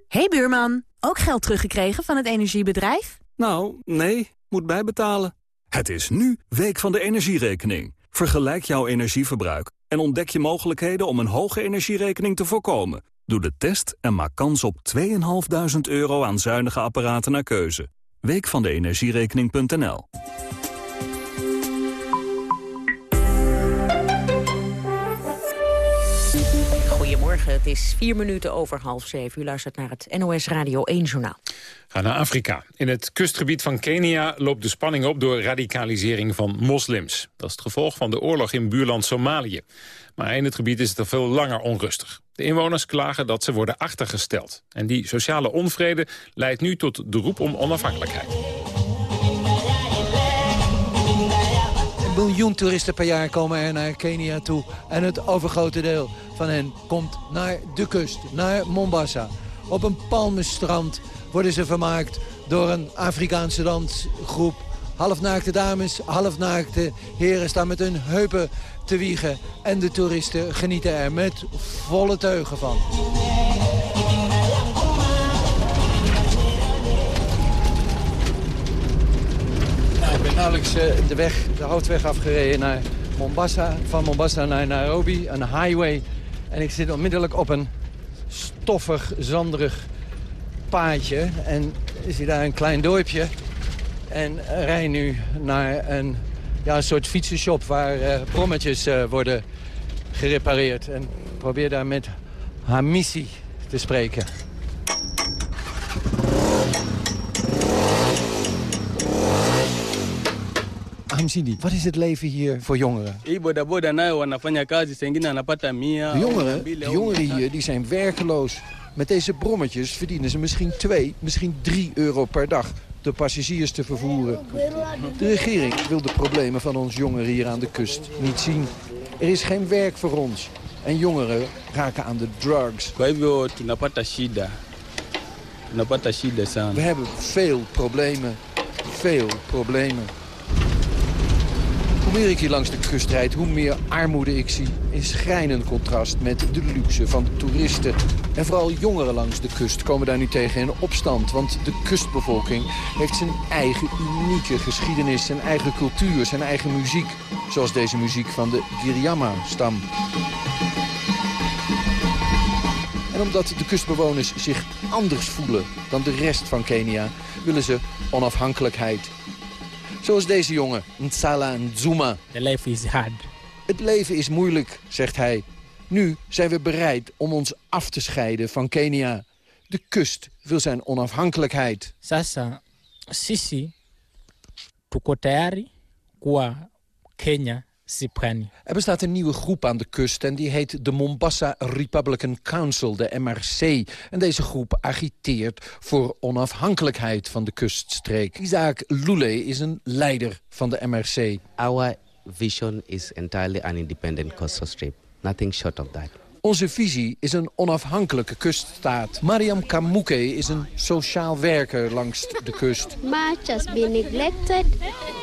Hey buurman, ook geld teruggekregen van het energiebedrijf? Nou, nee, moet bijbetalen. Het is nu Week van de Energierekening. Vergelijk jouw energieverbruik en ontdek je mogelijkheden om een hoge energierekening te voorkomen. Doe de test en maak kans op 2.500 euro aan zuinige apparaten naar keuze. Week van de energierekening.nl Het is vier minuten over half zeven. U luistert naar het NOS Radio 1 Journaal. Ga naar Afrika. In het kustgebied van Kenia loopt de spanning op door radicalisering van moslims. Dat is het gevolg van de oorlog in buurland Somalië. Maar in het gebied is het al veel langer onrustig. De inwoners klagen dat ze worden achtergesteld. En die sociale onvrede leidt nu tot de roep om onafhankelijkheid. Miljoen toeristen per jaar komen er naar Kenia toe. En het overgrote deel van hen komt naar de kust, naar Mombasa. Op een palmenstrand worden ze vermaakt door een Afrikaanse dansgroep. Halfnaakte dames, halfnaakte heren staan met hun heupen te wiegen. En de toeristen genieten er met volle teugen van. Ik ben nauwelijks eh, de, weg, de hoofdweg afgereden naar Mombasa. Van Mombasa naar Nairobi, een highway. En ik zit onmiddellijk op een stoffig, zanderig paadje. En zie daar een klein dorpje. En rij nu naar een, ja, een soort fietsenshop waar uh, brommetjes uh, worden gerepareerd. En probeer daar met Hamisi te spreken. Wat is het leven hier voor jongeren? De jongeren, de jongeren hier die zijn werkeloos. Met deze brommetjes verdienen ze misschien 2, misschien 3 euro per dag de passagiers te vervoeren. De regering wil de problemen van ons jongeren hier aan de kust niet zien. Er is geen werk voor ons. En jongeren raken aan de drugs. We hebben veel problemen. Veel problemen. Hoe meer ik hier langs de kust rijd, hoe meer armoede ik zie. In schrijnend contrast met de luxe van de toeristen. En vooral jongeren langs de kust komen daar nu tegen in opstand. Want de kustbevolking heeft zijn eigen unieke geschiedenis, zijn eigen cultuur, zijn eigen muziek. Zoals deze muziek van de Giriama-stam. En omdat de kustbewoners zich anders voelen dan de rest van Kenia... willen ze onafhankelijkheid. Zoals deze jongen, Nsala Nzuma. The life is hard. Het leven is moeilijk, zegt hij. Nu zijn we bereid om ons af te scheiden van Kenia. De kust wil zijn onafhankelijkheid. Sasa sisi tuko tayari kuwa Kenya Er bestaat een nieuwe groep aan de kust en die heet de Mombasa Republican Council, de MRC. En deze groep agiteert voor onafhankelijkheid van de kuststreek. Isaac Lule is een leider van de MRC. Our vision is entirely an independent coastal strip. Nothing short of that. Onze visie is een onafhankelijke kuststaat. Mariam Kamouke is een sociaal werker langs de kust. Much has been neglected,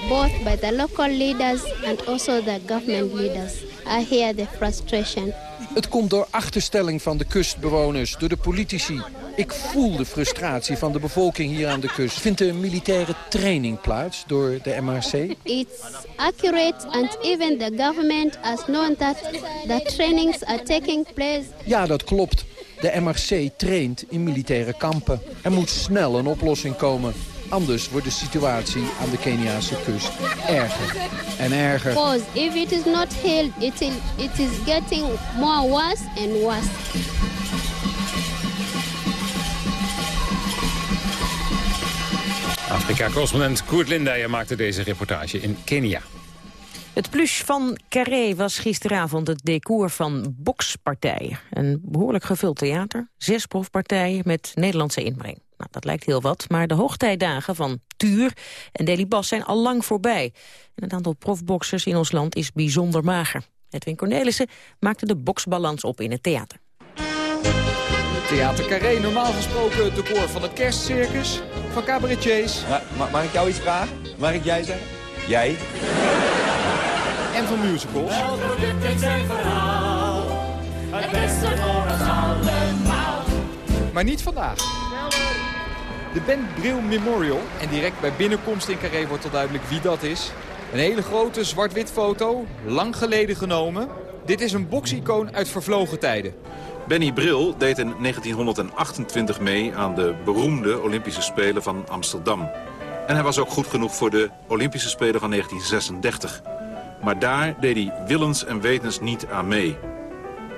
both by the local leaders and also the government leaders. I hear the frustration. Het komt door achterstelling van de kustbewoners, door de politici. Ik voel de frustratie van de bevolking hier aan de kust. Vindt er een militaire training plaats door de MRC? It's accurate and even the government has known that the trainings are taking place. Ja, dat klopt. De MRC traint in militaire kampen. Er moet snel een oplossing komen. Anders wordt de situatie aan de Keniaanse kust erger en erger. Because if it is not healed, it, is, it is getting more worse and worse. Afrika-correspondent Koert Lindijer maakte deze reportage in Kenia. Het plush van Carré was gisteravond het decor van bokspartijen. Een behoorlijk gevuld theater, zes profpartijen met Nederlandse inbreng. Nou, dat lijkt heel wat, maar de hoogtijdagen van Tuur en Deli Bas zijn al lang voorbij. En het aantal profboxers in ons land is bijzonder mager. Edwin Cornelissen maakte de boksbalans op in het theater. Theater Carré, normaal gesproken het decor van het kerstcircus, van cabaretiers. Ja, mag, mag ik jou iets vragen? Mag ik jij zeggen? Jij? En van musicals. verhaal, het beste voor ons allemaal. Maar niet vandaag. De Ben Bril Memorial. En direct bij binnenkomst in Carré wordt al duidelijk wie dat is. Een hele grote zwart-wit foto, lang geleden genomen. Dit is een boksicoon uit vervlogen tijden. Benny Bril deed in 1928 mee aan de beroemde Olympische Spelen van Amsterdam. En hij was ook goed genoeg voor de Olympische Spelen van 1936. Maar daar deed hij willens en wetens niet aan mee.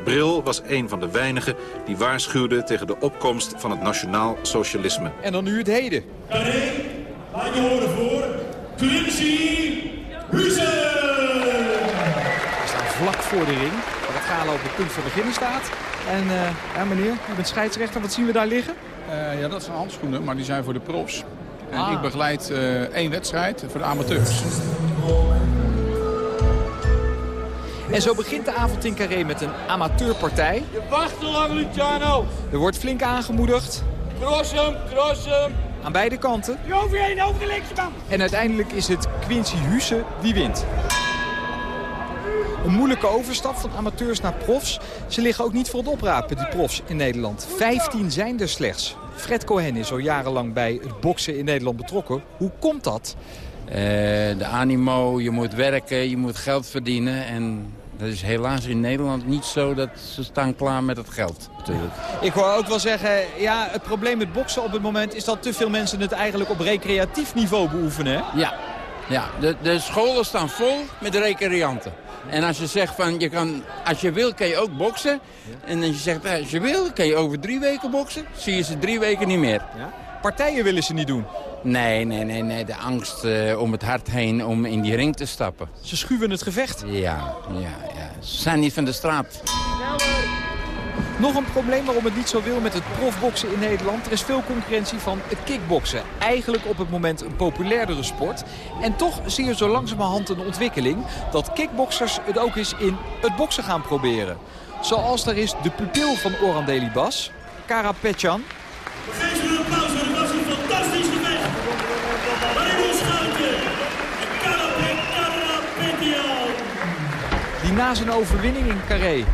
Bril was een van de weinigen die waarschuwde tegen de opkomst van het nationaal socialisme. En dan nu het heden. Carré, aan je horen voor Quincy Huizen! We staan vlak voor de ring, op het punt van beginnen staat. En uh, ja, meneer, u bent scheidsrechter, wat zien we daar liggen? Uh, ja, dat zijn handschoenen, maar die zijn voor de profs. En Ah. ik begeleid uh, één wedstrijd voor de amateurs. En zo begint de avond in Carré met een amateurpartij. Je wacht te lang, Luciano! Er wordt flink aangemoedigd. Cross hem, cross hem! Aan beide kanten. Je over je heen, over de linkse kant! En uiteindelijk is het Quincy Husse die wint. Een moeilijke overstap van amateurs naar profs. Ze liggen ook niet voor het oprapen, die profs in Nederland. Vijftien zijn er slechts. Fred Cohen is al jarenlang bij het boksen in Nederland betrokken. Hoe komt dat? Uh, de animo, je moet werken, je moet geld verdienen. En dat is helaas in Nederland niet zo dat ze staan klaar met het geld. Natuurlijk. Ik hoor ook wel zeggen, ja, het probleem met boksen op het moment... is dat te veel mensen het eigenlijk op recreatief niveau beoefenen. Hè? Ja, ja de, de scholen staan vol met recreanten. En als je zegt van, je kan, als je wil kan je ook boksen. En als je zegt, als je wil kan je over drie weken boksen. Zie je ze drie weken niet meer. Ja? Partijen willen ze niet doen. Nee, nee, nee, nee. De angst uh, om het hart heen om in die ring te stappen. Ze schuwen het gevecht. Ja, ja, ja. Ze zijn niet van de straat. Nog een probleem waarom het niet zo wil met het profboksen in Nederland. Er is veel concurrentie van het kickboksen. Eigenlijk op het moment een populairdere sport. En toch zie je zo langzamerhand een ontwikkeling... dat kickboksers het ook eens in het boksen gaan proberen. Zoals daar is de pupil van Oran Delibas, Kara Petjan. Geef een applaus, het was een fantastisch gevecht. En Kara Petjan. Die na zijn overwinning in Carré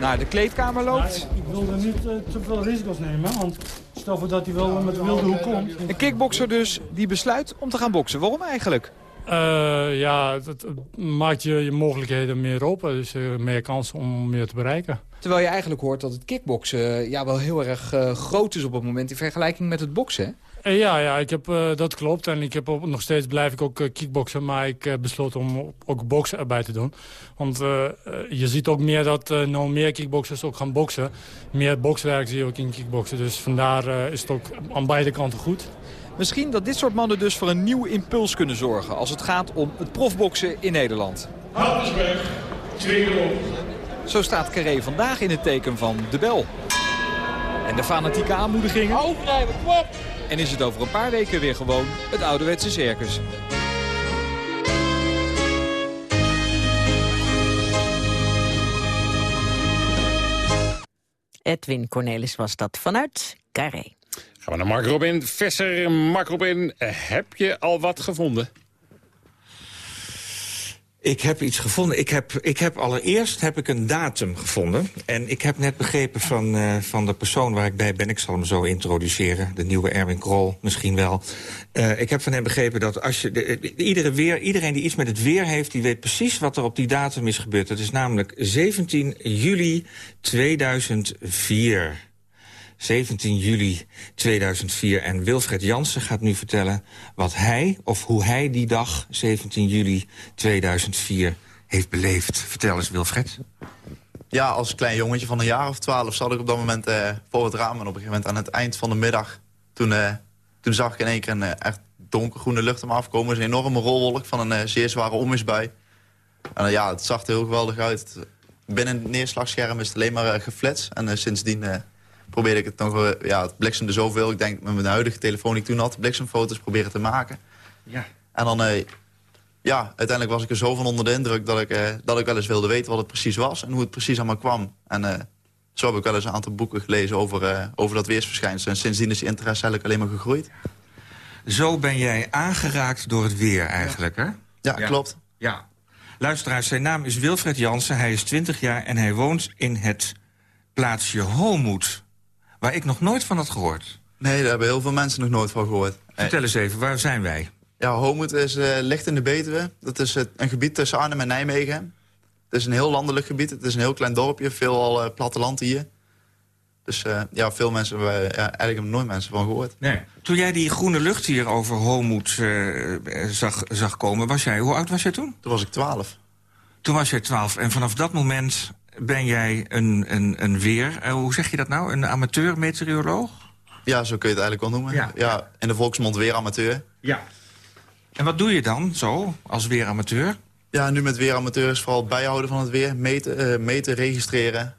naar de kleedkamer loopt. Ja, ik wilde niet uh, te veel risico's nemen, want stel voor dat hij wel met de wilde hoek komt. Een kickbokser dus die besluit om te gaan boksen. Waarom eigenlijk? Uh, ja, het, maakt je, je mogelijkheden meer open, dus uh, meer kans om meer te bereiken. Terwijl je eigenlijk hoort dat het kickboksen ja, wel heel erg uh, groot is op het moment in vergelijking met het boksen. Hè? Ja, ja ik heb, uh, dat klopt. En ik heb op, nog steeds blijf ik ook uh, kickboksen. Maar ik uh, besloot om ook boksen erbij te doen. Want je ziet ook meer dat nou meer kickboxers ook gaan boksen. Meer bokswerk zie je ook in kickboksen. Dus vandaar is het ook aan beide kanten goed. Misschien dat dit soort mannen dus voor een nieuw impuls kunnen zorgen... als het gaat om het profboksen in Nederland. Houd eens weg. Twee op. Zo staat Carré vandaag in het teken van de bel. En de fanatieke aanmoedigingen. Overdrijven, kom op! En is het over een paar weken weer gewoon het ouderwetse circus. Edwin Cornelis was dat vanuit Carré. Gaan we naar Mark Robin. Visser, Mark Robin, heb je al wat gevonden? Ik heb iets gevonden. Ik heb, ik heb allereerst heb ik een datum gevonden. En ik heb net begrepen van, uh, van de persoon waar ik bij ben... ik zal hem zo introduceren, de nieuwe Erwin Krol misschien wel. Uh, ik heb van hem begrepen dat als je... De, de, iedere weer, iedereen die iets met het weer heeft... die weet precies wat er op die datum is gebeurd. Het is namelijk 17 juli 2004... 17 juli 2004. En Wilfred Jansen gaat nu vertellen wat hij, of hoe hij die dag, 17 juli 2004, heeft beleefd. Vertel eens, Wilfred. Ja, als klein jongetje van een jaar of twaalf zat ik op dat moment uh, voor het raam. En op een gegeven moment aan het eind van de middag, toen, uh, toen zag ik in één keer een uh, echt donkergroene lucht om afkomen. Een enorme rolwolk van een zeer zware onweersbui. En ja, het zag er heel geweldig uit. Binnen het neerslagscherm is het alleen maar geflets. En sindsdien probeerde ik het nog, ja, het bliksemde zoveel. Ik denk met mijn huidige telefoon die ik toen had, bliksemfoto's proberen te maken. Ja. En dan, uh, ja, uiteindelijk was ik er zo van onder de indruk dat ik, uh, dat ik wel eens wilde weten wat het precies was en hoe het precies allemaal kwam. En uh, zo heb ik wel eens een aantal boeken gelezen over, over dat weersverschijnsel. En sindsdien is die interesse eigenlijk alleen maar gegroeid. Zo ben jij aangeraakt door het weer eigenlijk, hè? Ja, ja, klopt. Ja. Luisteraars, zijn naam is Wilfred Jansen. Hij is 20 jaar en hij woont in het plaatsje Homoed waar ik nog nooit van had gehoord. Nee, daar hebben heel veel mensen nog nooit van gehoord. Vertel eens even, waar zijn wij? Ja, Homoet is, eh, ligt in de Betuwe. Dat is eh, een gebied tussen Arnhem en Nijmegen. Het is een heel landelijk gebied. Het is een heel klein dorpje. Veel al eh, platteland hier. Dus ja, veel mensen hebben ja, eigenlijk hebben nooit mensen van gehoord. Nee. Toen jij die groene lucht hier over Homoed eh, zag, zag komen, was jij, hoe oud was jij toen? Toen was ik 12. Toen was jij 12 en vanaf dat moment ben jij een, een, een weer, eh, hoe zeg je dat nou, een amateur meteoroloog? Ja, zo kun je het eigenlijk wel noemen. Ja, in de volksmond weer amateur. Ja. En wat doe je dan zo als weeramateur? Ja, nu met weeramateurs vooral bijhouden van het weer. Meten, eh, meten registreren.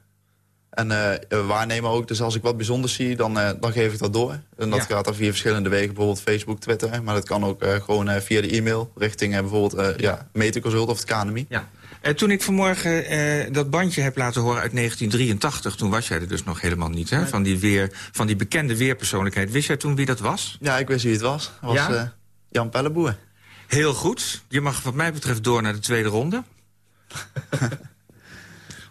En eh, waarnemen ook. Dus als ik wat bijzonders zie, dan, dan geef ik dat door. En dat gaat dan via verschillende wegen. Bijvoorbeeld Facebook, Twitter. Maar dat kan ook gewoon via de e-mail. Richting bijvoorbeeld ja. Metenconsult of het KNMI. Ja. Eh, toen ik vanmorgen eh, dat bandje heb laten horen uit 1983... toen was jij er dus nog helemaal niet, hè? Van, die weer, van die bekende weerpersoonlijkheid. Wist jij toen wie dat was? Ja, ik wist wie het was. Dat was Ja? eh, Jan Pelleboer. Heel goed. Je mag wat mij betreft door naar de tweede ronde. *laughs*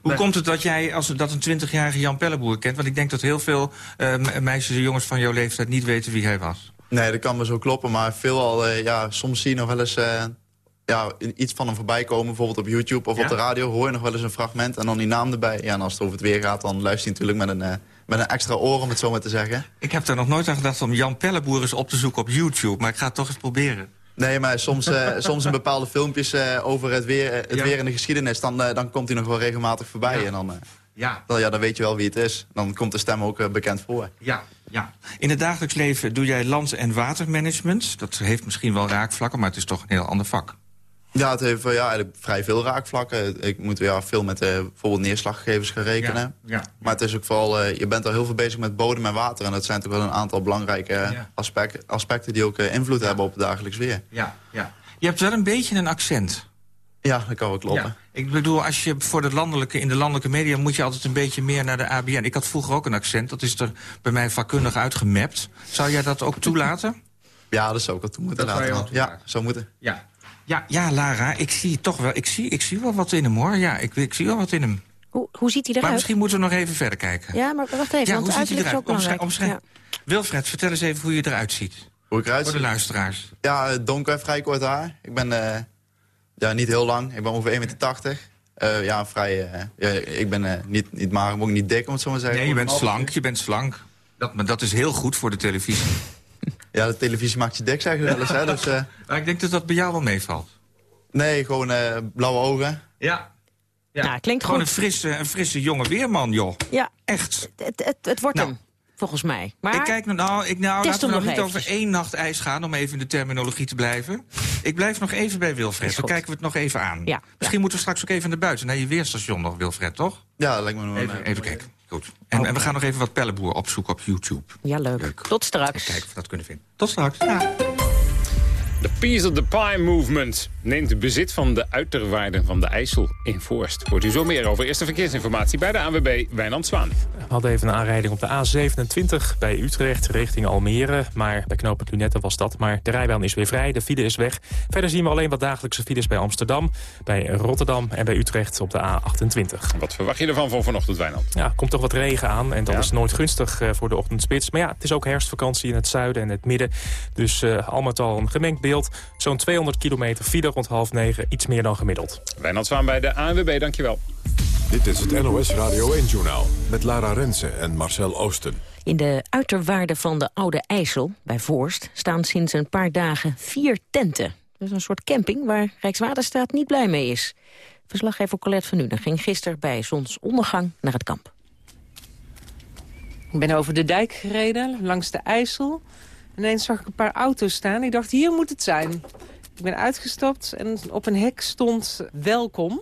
Hoe komt het dat jij als dat een 20-jarige Jan Pelleboer kent? Want ik denk dat heel veel me- meisjes en jongens van jouw leeftijd niet weten wie hij was. Nee, dat kan me zo kloppen. Maar veelal, ja, soms zie je nog wel eens ja, iets van hem voorbij komen. Bijvoorbeeld op YouTube of Ja? op de radio hoor je nog wel eens een fragment. En dan die naam erbij. Ja, en als het over het weer gaat, dan luister je natuurlijk met een, eh, met een extra oor, om het zo maar te zeggen. Ik heb daar nog nooit aan gedacht om Jan Pelleboer eens op te zoeken op YouTube. Maar ik ga het toch eens proberen. Nee, maar soms, eh, *laughs* soms in bepaalde filmpjes eh, over het weer, het Ja. weer in de geschiedenis... Dan, dan komt hij nog wel regelmatig voorbij. Ja. En dan, Ja. dan, ja, dan weet je wel wie het is. Dan komt de stem ook bekend voor. Ja, ja. In het dagelijks leven doe jij land- en watermanagement. Dat heeft misschien wel raakvlakken, maar het is toch een heel ander vak. Ja, het heeft eh, ja, eigenlijk vrij veel raakvlakken. Ik moet ja, veel met eh, bijvoorbeeld neerslaggegevens gaan rekenen. Ja, ja. Maar het is ook vooral, eh, je bent al heel veel bezig met bodem en water. En dat zijn toch wel een aantal belangrijke Ja. aspect- aspecten die ook invloed hebben op het dagelijks weer. Ja, ja. Je hebt wel een beetje een accent. Ja, dat kan wel kloppen. Ik bedoel, als je voor de landelijke, in de landelijke media moet je altijd een beetje meer naar de ABN. Ik had vroeger ook een accent, dat is er bij mij vakkundig uitgemapt. Zou jij dat ook toelaten? Ja, dat zou ik wel toe moeten Dat zou laten. wel. Ja, zou moeten. Ja. Ja, ja, Lara, ik zie toch wel, ik zie, ik zie wel wat in hem hoor. Ja, ik, ik zie wel wat in hem. Hoe, hoe ziet hij Maar eruit? misschien moeten we nog even verder kijken. Ja, maar wacht even, Ja, want hoe ziet hij ook eruit? Omschrijf. Wilfred, vertel eens even hoe je eruit ziet. Hoe ik eruit Voor de luisteraars. Ja, eh, donker, vrij kort haar. Ik ben eh, ja, niet heel lang. Ik ben ongeveer 1,80 meter. Eh, ja, vrij, eh, ja, ik ben eh, niet, niet mager, maar ook niet dik, om het zo maar te zeggen. Nee, je bent slank, je bent slank. Dat, maar dat is heel goed voor de televisie. Ja, de televisie maakt je dik, zeggen ze wel eens. Hè? Dus, eh, *laughs* Maar ik denk dat dat bij jou wel meevalt. nee, gewoon eh, blauwe ogen. Ja. ja. Nou, klinkt Gewoon goed. een frisse, een frisse jonge weerman, joh. Ja, Echt. het, het, het wordt Nou. hem, volgens mij. Maar ik kijk nou, ik, nou laten we nog nog niet over één nacht ijs gaan... om even in de terminologie te blijven. Ik blijf nog even bij Wilfred. Dan kijken we het nog even aan. Ja, Misschien moeten we straks ook even naar buiten, naar je weerstation nog, Wilfred, toch? Ja, dat lijkt me nog wel, Even, even kijken. Goed. En, en we gaan nog even wat Pelleboer opzoeken op YouTube. ja, leuk. Tot straks. Kijken of we dat kunnen vinden. Tot straks. De Peace of the Pie Movement neemt bezit van de uiterwaarden van de IJssel in Voorst. Hoort u zo meer over. Eerste verkeersinformatie bij de ANWB Wijnand Zwaan. We hadden even een aanrijding op de A27 bij Utrecht richting Almere. Maar bij knooppunt Lunette was dat. Maar de rijbaan is weer vrij, de file is weg. Verder zien we alleen wat dagelijkse files bij Amsterdam, bij Rotterdam en bij Utrecht op de A28. Wat verwacht je ervan voor vanochtend, Wijnand? Ja, komt toch wat regen aan en dat Ja. is nooit gunstig eh, voor de ochtendspits. Maar ja, het is ook herfstvakantie in het zuiden en het midden. Dus eh al met al een gemengd beeld. Zo'n 200 kilometer file rond half negen, iets meer dan gemiddeld. Wijnand Zwaan bij de ANWB, dankjewel. Dit is het NOS Radio 1-journaal met Lara Rensen en Marcel Oosten. In de uiterwaarden van de Oude IJssel, bij Voorst, staan sinds een paar dagen vier tenten. Dat is een soort camping waar Rijkswaterstaat niet blij mee is. Verslaggever Colette van Nuenen ging gisteren bij zonsondergang naar het kamp. Ik ben over de dijk gereden, langs de IJssel. Ineens zag ik een paar auto's staan. Ik dacht, hier moet het zijn. Ik ben uitgestapt en op een hek stond welkom.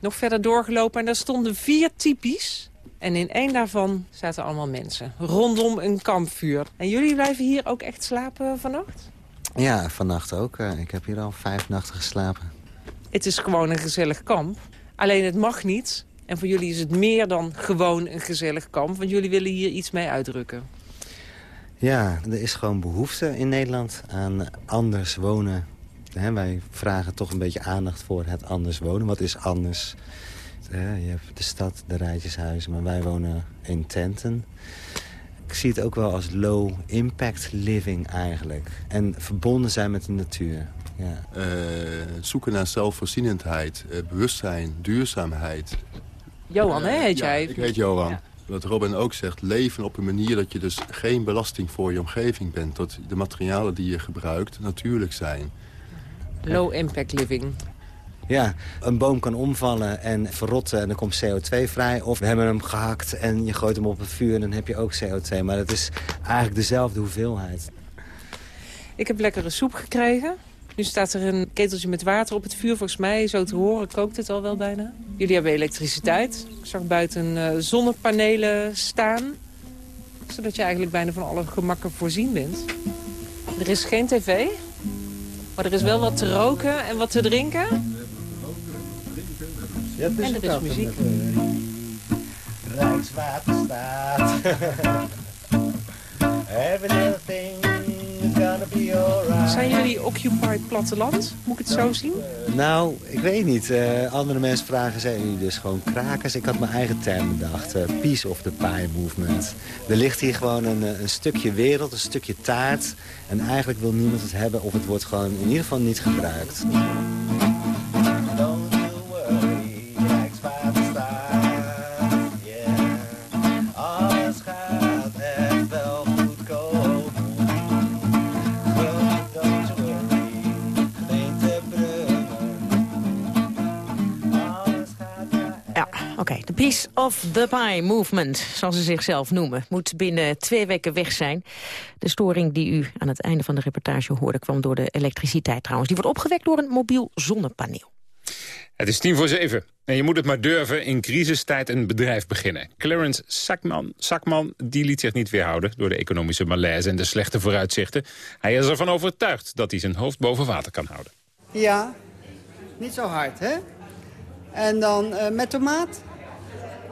Nog verder doorgelopen en daar stonden vier typies. En in één daarvan zaten allemaal mensen. Rondom een kampvuur. En jullie blijven hier ook echt slapen vannacht? Ja, vannacht ook. Eh, Ik heb hier al vijf nachten geslapen. Het is gewoon een gezellig kamp. Alleen het mag niet. En voor jullie is het meer dan gewoon een gezellig kamp. Want jullie willen hier iets mee uitdrukken. Ja, er is gewoon behoefte in Nederland aan anders wonen. Hè, wij vragen toch een beetje aandacht voor het anders wonen. Wat is anders? Hè, je hebt de stad, de rijtjeshuizen, maar wij wonen in tenten. Ik zie het ook wel als low impact living eigenlijk. En verbonden zijn met de natuur. Ja. Uh, zoeken naar zelfvoorzienendheid, uh, bewustzijn, duurzaamheid. Johan, hè, heet ja, jij? ik heet Johan. Ja. Wat Robin ook zegt, leven op een manier dat je dus geen belasting voor je omgeving bent. Dat de materialen die je gebruikt natuurlijk zijn. Low impact living. Ja, een boom kan omvallen en verrotten en dan komt CO2 vrij. Of we hebben hem gehakt en je gooit hem op het vuur en dan heb je ook CO2. Maar het is eigenlijk dezelfde hoeveelheid. Ik heb lekkere soep gekregen. Nu staat er een keteltje met water op het vuur. Volgens mij, zo te horen, kookt het al wel bijna. Jullie hebben elektriciteit. Ik zag buiten uh, zonnepanelen staan. Zodat je eigenlijk bijna van alle gemakken voorzien bent. Er is geen tv. Maar er is wel wat te roken en wat te drinken. Ja, en er is muziek. Rijkswaterstaat. *laughs* Every Zijn jullie occupied platteland? Moet ik het zo zien? Nou, ik weet niet. Uh, andere mensen vragen, zijn jullie dus gewoon krakers? Ik had mijn eigen term bedacht. Uh, peace of the pie movement. Er ligt hier gewoon een, een, stukje wereld, een stukje taart. En eigenlijk wil niemand het hebben of het wordt gewoon in ieder geval niet gebruikt. Peace of the Pie Movement, zoals ze zichzelf noemen... moet binnen twee weken weg zijn. De storing die u aan het einde van de reportage hoorde... kwam door de elektriciteit trouwens. Die wordt opgewekt door een mobiel zonnepaneel. Het is tien voor zeven. En je moet het maar durven in crisistijd een bedrijf beginnen. Clarence Sakman, Sakman die liet zich niet weerhouden... door de economische malaise en de slechte vooruitzichten. Hij is ervan overtuigd dat hij zijn hoofd boven water kan houden. Ja, niet zo hard, hè? En dan uh, met tomaat,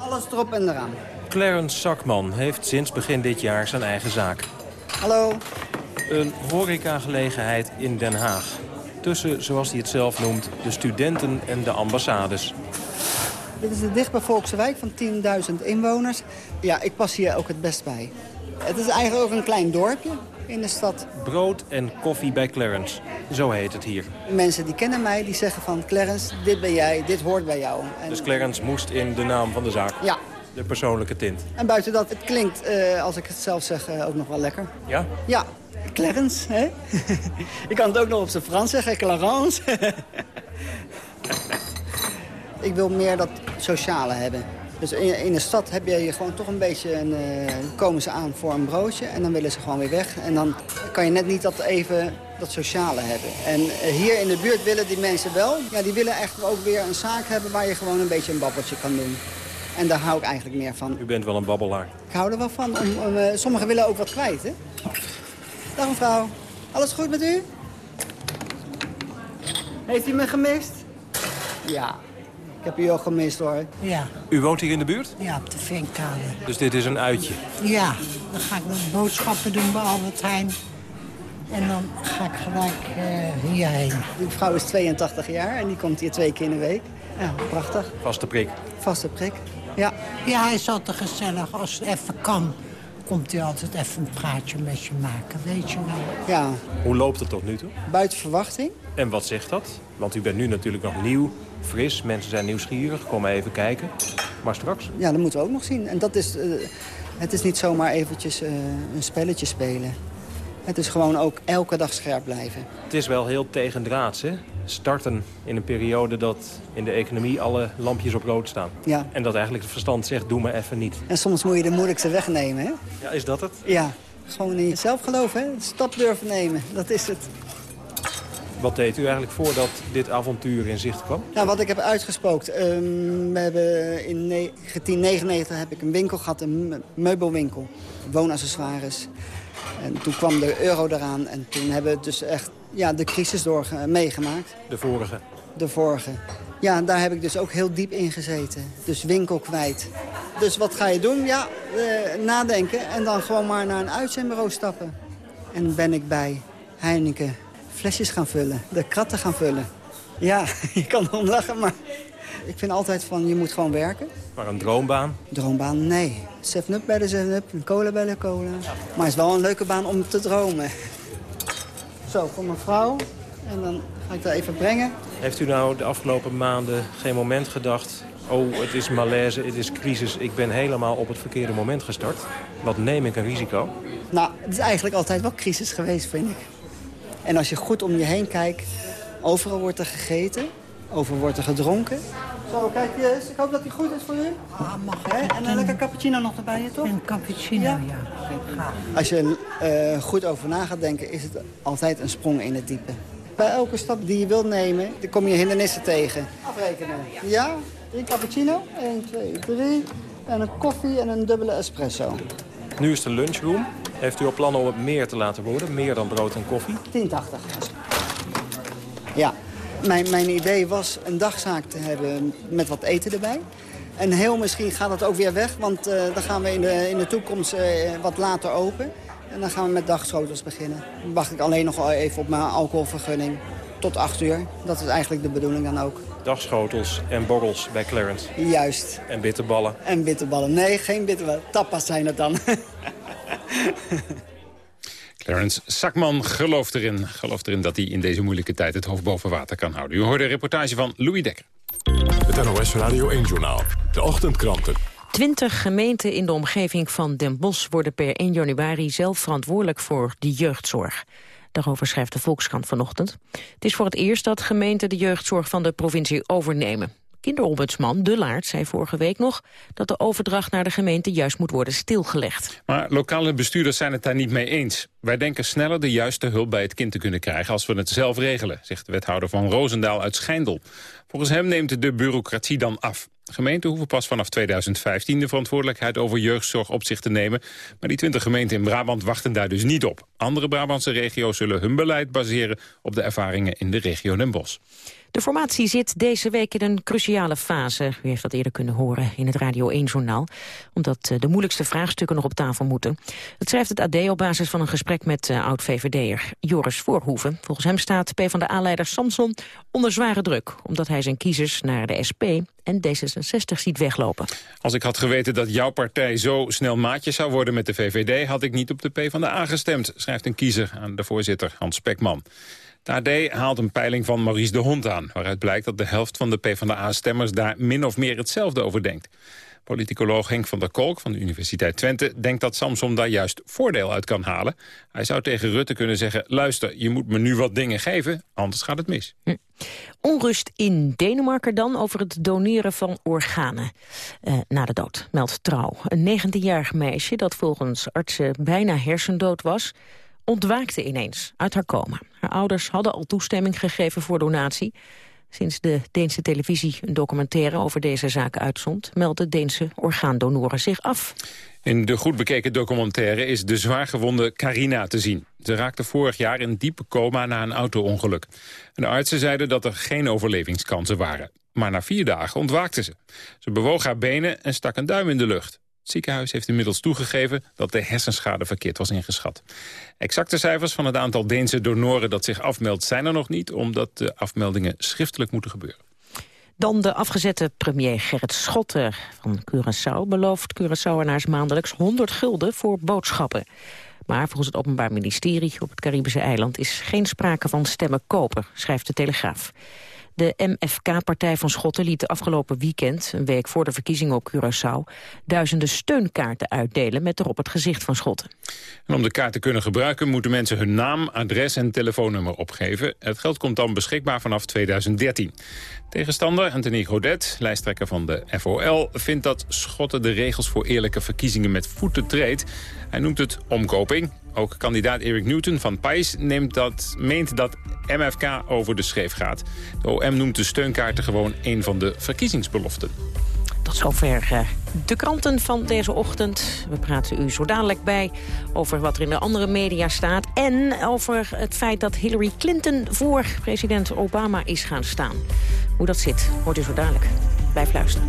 alles erop en eraan. Clarence Sakman heeft sinds begin dit jaar zijn eigen zaak. Hallo. Een horecagelegenheid in Den Haag. Tussen, zoals hij het zelf noemt, de studenten en de ambassades. Dit is de dichtbevolkte wijk van 10.000 inwoners. Ja, ik pas hier ook het best bij. Het is eigenlijk ook een klein dorpje in de stad. Brood en koffie bij Clarence, zo heet het hier. Mensen die kennen mij, die zeggen van Clarence, dit ben jij, dit hoort bij jou. En... Dus Clarence moest in de naam van de zaak? Ja. De persoonlijke tint? En buiten dat, het klinkt, uh, als ik het zelf zeg, uh, ook nog wel lekker. Ja? Ja, Clarence, hè? *laughs* ik kan het ook nog op zijn Frans zeggen, Clarence. *laughs* ik wil meer dat sociale hebben. Dus in, in de stad heb je gewoon toch een beetje een, uh, komen ze aan voor een broodje en dan willen ze gewoon weer weg. En dan kan je net niet dat even dat sociale hebben. En uh, hier in de buurt willen die mensen wel. Ja, die willen echt ook weer een zaak hebben waar je gewoon een beetje een babbeltje kan doen. En daar hou ik eigenlijk meer van. U bent wel een babbelaar. Ik hou er wel van. Om, om, uh, sommigen willen ook wat kwijt, hè? Dag mevrouw. Alles goed met u? Heeft u me gemist? Ja. Ik heb u ook gemist hoor. Ja. U woont hier in de buurt? Ja, op de Veenkade. Dus dit is een uitje? Ja, dan ga ik boodschappen doen bij Albert Heijn. En dan ga ik gelijk uh, hierheen. Die vrouw is 82 jaar en die komt hier twee keer in de week. Ja, prachtig. Vaste prik? Vaste prik, ja. Ja, hij is altijd gezellig. Als het even kan, komt hij altijd even een praatje met je maken, weet je wel. Ja. Hoe loopt het tot nu toe? Buiten verwachting. En wat zegt dat? Want u bent nu natuurlijk nog nieuw, fris. Mensen zijn nieuwsgierig, komen even kijken. Maar straks? Ja, dat moeten we ook nog zien. En dat is, uh, het is niet zomaar eventjes uh, een spelletje spelen. Het is gewoon ook elke dag scherp blijven. Het is wel heel tegendraads, hè? Starten in een periode dat in de economie alle lampjes op rood staan. Ja. En dat eigenlijk het verstand zegt, doe maar even niet. En soms moet je de moeilijkste wegnemen, hè? Ja, is dat het? Ja. Gewoon in jezelf geloven, hè? Stap durven nemen, dat is het. Wat deed u eigenlijk voordat dit avontuur in zicht kwam? Nou, wat ik heb uitgespookt. Um, we hebben in 1999 heb ik een winkel gehad, een meubelwinkel. Woonaccessoires. En toen kwam de euro eraan en toen hebben we dus echt ja, de crisis door meegemaakt. De vorige? De vorige. Ja, daar heb ik dus ook heel diep in gezeten. Dus winkel kwijt. Dus wat ga je doen? Ja, uh, nadenken en dan gewoon maar naar een uitzendbureau stappen. En ben ik bij Heineken flesjes gaan vullen, de kratten gaan vullen. Ja, *laughs* je kan erom lachen, maar Ik vind altijd van, je moet gewoon werken. Maar een droombaan? Droombaan, nee. 7-up bij de 7-up, een cola bij de cola. Maar het is wel een leuke baan om te dromen. Zo, voor mijn vrouw. En dan ga ik dat even brengen. Heeft u nou de afgelopen maanden geen moment gedacht... oh, het is malaise, het is crisis, ik ben helemaal op het verkeerde moment gestart? Wat neem ik een risico? Nou, het is eigenlijk altijd wel crisis geweest, vind ik. En als je goed om je heen kijkt, overal wordt er gegeten, overal wordt er gedronken. Zo, kijk eens, ik hoop dat die goed is voor u. Ah, mag Hè? En een lekker cappuccino nog erbij, toch? Een cappuccino, ja. Graag. Als je er eh, goed over na gaat denken, is het altijd een sprong in het diepe. Bij elke stap die je wilt nemen, dan kom je hindernissen tegen. Afrekenen. Ja, drie cappuccino. 1, 2, 3. En een koffie en een dubbele espresso. Nu is de lunchroom. Heeft u al plannen om het meer te laten worden? Meer dan brood en koffie? 10,80. Ja, mijn, mijn idee was een dagzaak te hebben met wat eten erbij. En heel misschien gaat dat ook weer weg, want eh, dan gaan we in de, in de toekomst eh, wat later open. En dan gaan we met dagschotels beginnen. Dan wacht ik alleen nog even op mijn alcoholvergunning tot 8 uur. Dat is eigenlijk de bedoeling dan ook. Dagschotels en borrels bij Clarence. Juist. En bitterballen. En bitterballen. Nee, geen bitterballen. Tapas zijn het dan. *laughs* Clarence Sakman gelooft erin, gelooft erin dat hij in deze moeilijke tijd het hoofd boven water kan houden. U hoorde een reportage van Louis Dekker. Het NOS Radio 1-journaal. De ochtendkranten. Twintig gemeenten in de omgeving van Den Bosch worden per 1 januari zelf verantwoordelijk voor de jeugdzorg. Daarover schrijft de Volkskrant vanochtend. Het is voor het eerst dat gemeenten de jeugdzorg van de provincie overnemen. Kinderombudsman De Laart zei vorige week nog dat de overdracht naar de gemeente juist moet worden stilgelegd. Maar lokale bestuurders zijn het daar niet mee eens. Wij denken sneller de juiste hulp bij het kind te kunnen krijgen als we het zelf regelen, zegt de wethouder van Roosendaal uit Schijndel. Volgens hem neemt de bureaucratie dan af. Gemeenten hoeven pas vanaf 2015 de verantwoordelijkheid over jeugdzorg op zich te nemen. Maar die 20 gemeenten in Brabant wachten daar dus niet op. Andere Brabantse regio's zullen hun beleid baseren op de ervaringen in de regio Den. De formatie zit deze week in een cruciale fase. U heeft dat eerder kunnen horen in het Radio 1-journaal. Omdat eh, de moeilijkste vraagstukken nog op tafel moeten. Het schrijft het AD op basis van een gesprek met uh, oud-VVD'er Joris Voorhoeven. Volgens hem staat PvdA-leider Samson onder zware druk. Omdat hij zijn kiezers naar de SP en D66 ziet weglopen. Als ik had geweten dat jouw partij zo snel maatjes zou worden met de VVD... had ik niet op de PvdA gestemd, schrijft een kiezer aan de voorzitter Hans Spekman. De AD haalt een peiling van Maurice de Hond aan... waaruit blijkt dat de helft van de PvdA-stemmers daar min of meer hetzelfde over denkt. Politicoloog Henk van der Kolk van de Universiteit Twente... denkt dat Samson daar juist voordeel uit kan halen. Hij zou tegen Rutte kunnen zeggen... luister, je moet me nu wat dingen geven, anders gaat het mis. Hm. Onrust in Denemarken dan over het doneren van organen eh, na de dood, meldt Trouw. Een 19-jarig meisje dat volgens artsen bijna hersendood was ontwaakte ineens uit haar coma. Haar ouders hadden al toestemming gegeven voor donatie. Sinds de Deense televisie een documentaire over deze zaak uitzond... melden Deense orgaandonoren zich af. In de goed bekeken documentaire is de zwaargewonde Carina te zien. Ze raakte vorig jaar in diepe coma na een auto-ongeluk. De artsen zeiden dat er geen overlevingskansen waren. Maar na vier dagen ontwaakte ze. Ze bewoog haar benen en stak een duim in de lucht. Het ziekenhuis heeft inmiddels toegegeven dat de hersenschade verkeerd was ingeschat. Exacte cijfers van het aantal Deense donoren dat zich afmeldt zijn er nog niet... omdat de afmeldingen schriftelijk moeten gebeuren. Dan de afgezette premier Gerrit Schotten van Curaçao... belooft Curaçaoenaars maandelijks 100 gulden voor boodschappen. Maar volgens het Openbaar Ministerie op het Caribische eiland... is geen sprake van stemmen kopen, schrijft de Telegraaf. De MFK-partij van Schotten liet de afgelopen weekend, een week voor de verkiezingen op Curaçao, duizenden steunkaarten uitdelen met erop het gezicht van Schotten. En om de kaart te kunnen gebruiken moeten mensen hun naam, adres en telefoonnummer opgeven. Het geld komt dan beschikbaar vanaf 2013. Tegenstander Anthony Godet, lijsttrekker van de FOL, vindt dat Schotten de regels voor eerlijke verkiezingen met voeten treedt. Hij noemt het omkoping. Ook kandidaat Eric Newton van PAIS neemt dat, meent dat MFK over de schreef gaat. De OM noemt de steunkaarten gewoon een van de verkiezingsbeloften. Tot zover uh, de kranten van deze ochtend. We praten u zo dadelijk bij over wat er in de andere media staat... en over het feit dat Hillary Clinton voor president Obama is gaan staan. Hoe dat zit, hoort u zo dadelijk. Blijf luisteren.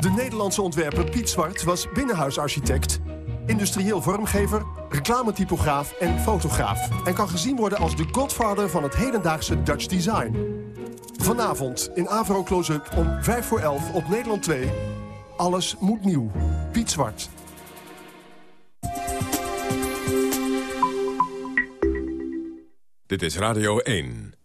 De Nederlandse ontwerper Piet Zwart was binnenhuisarchitect... industrieel vormgever, reclametypograaf en fotograaf... en kan gezien worden als de godfather van het hedendaagse Dutch design. Vanavond in Avro Close-up om 5 voor 11 op Nederland 2. Alles moet nieuw. Piet Zwart. Dit is Radio 1.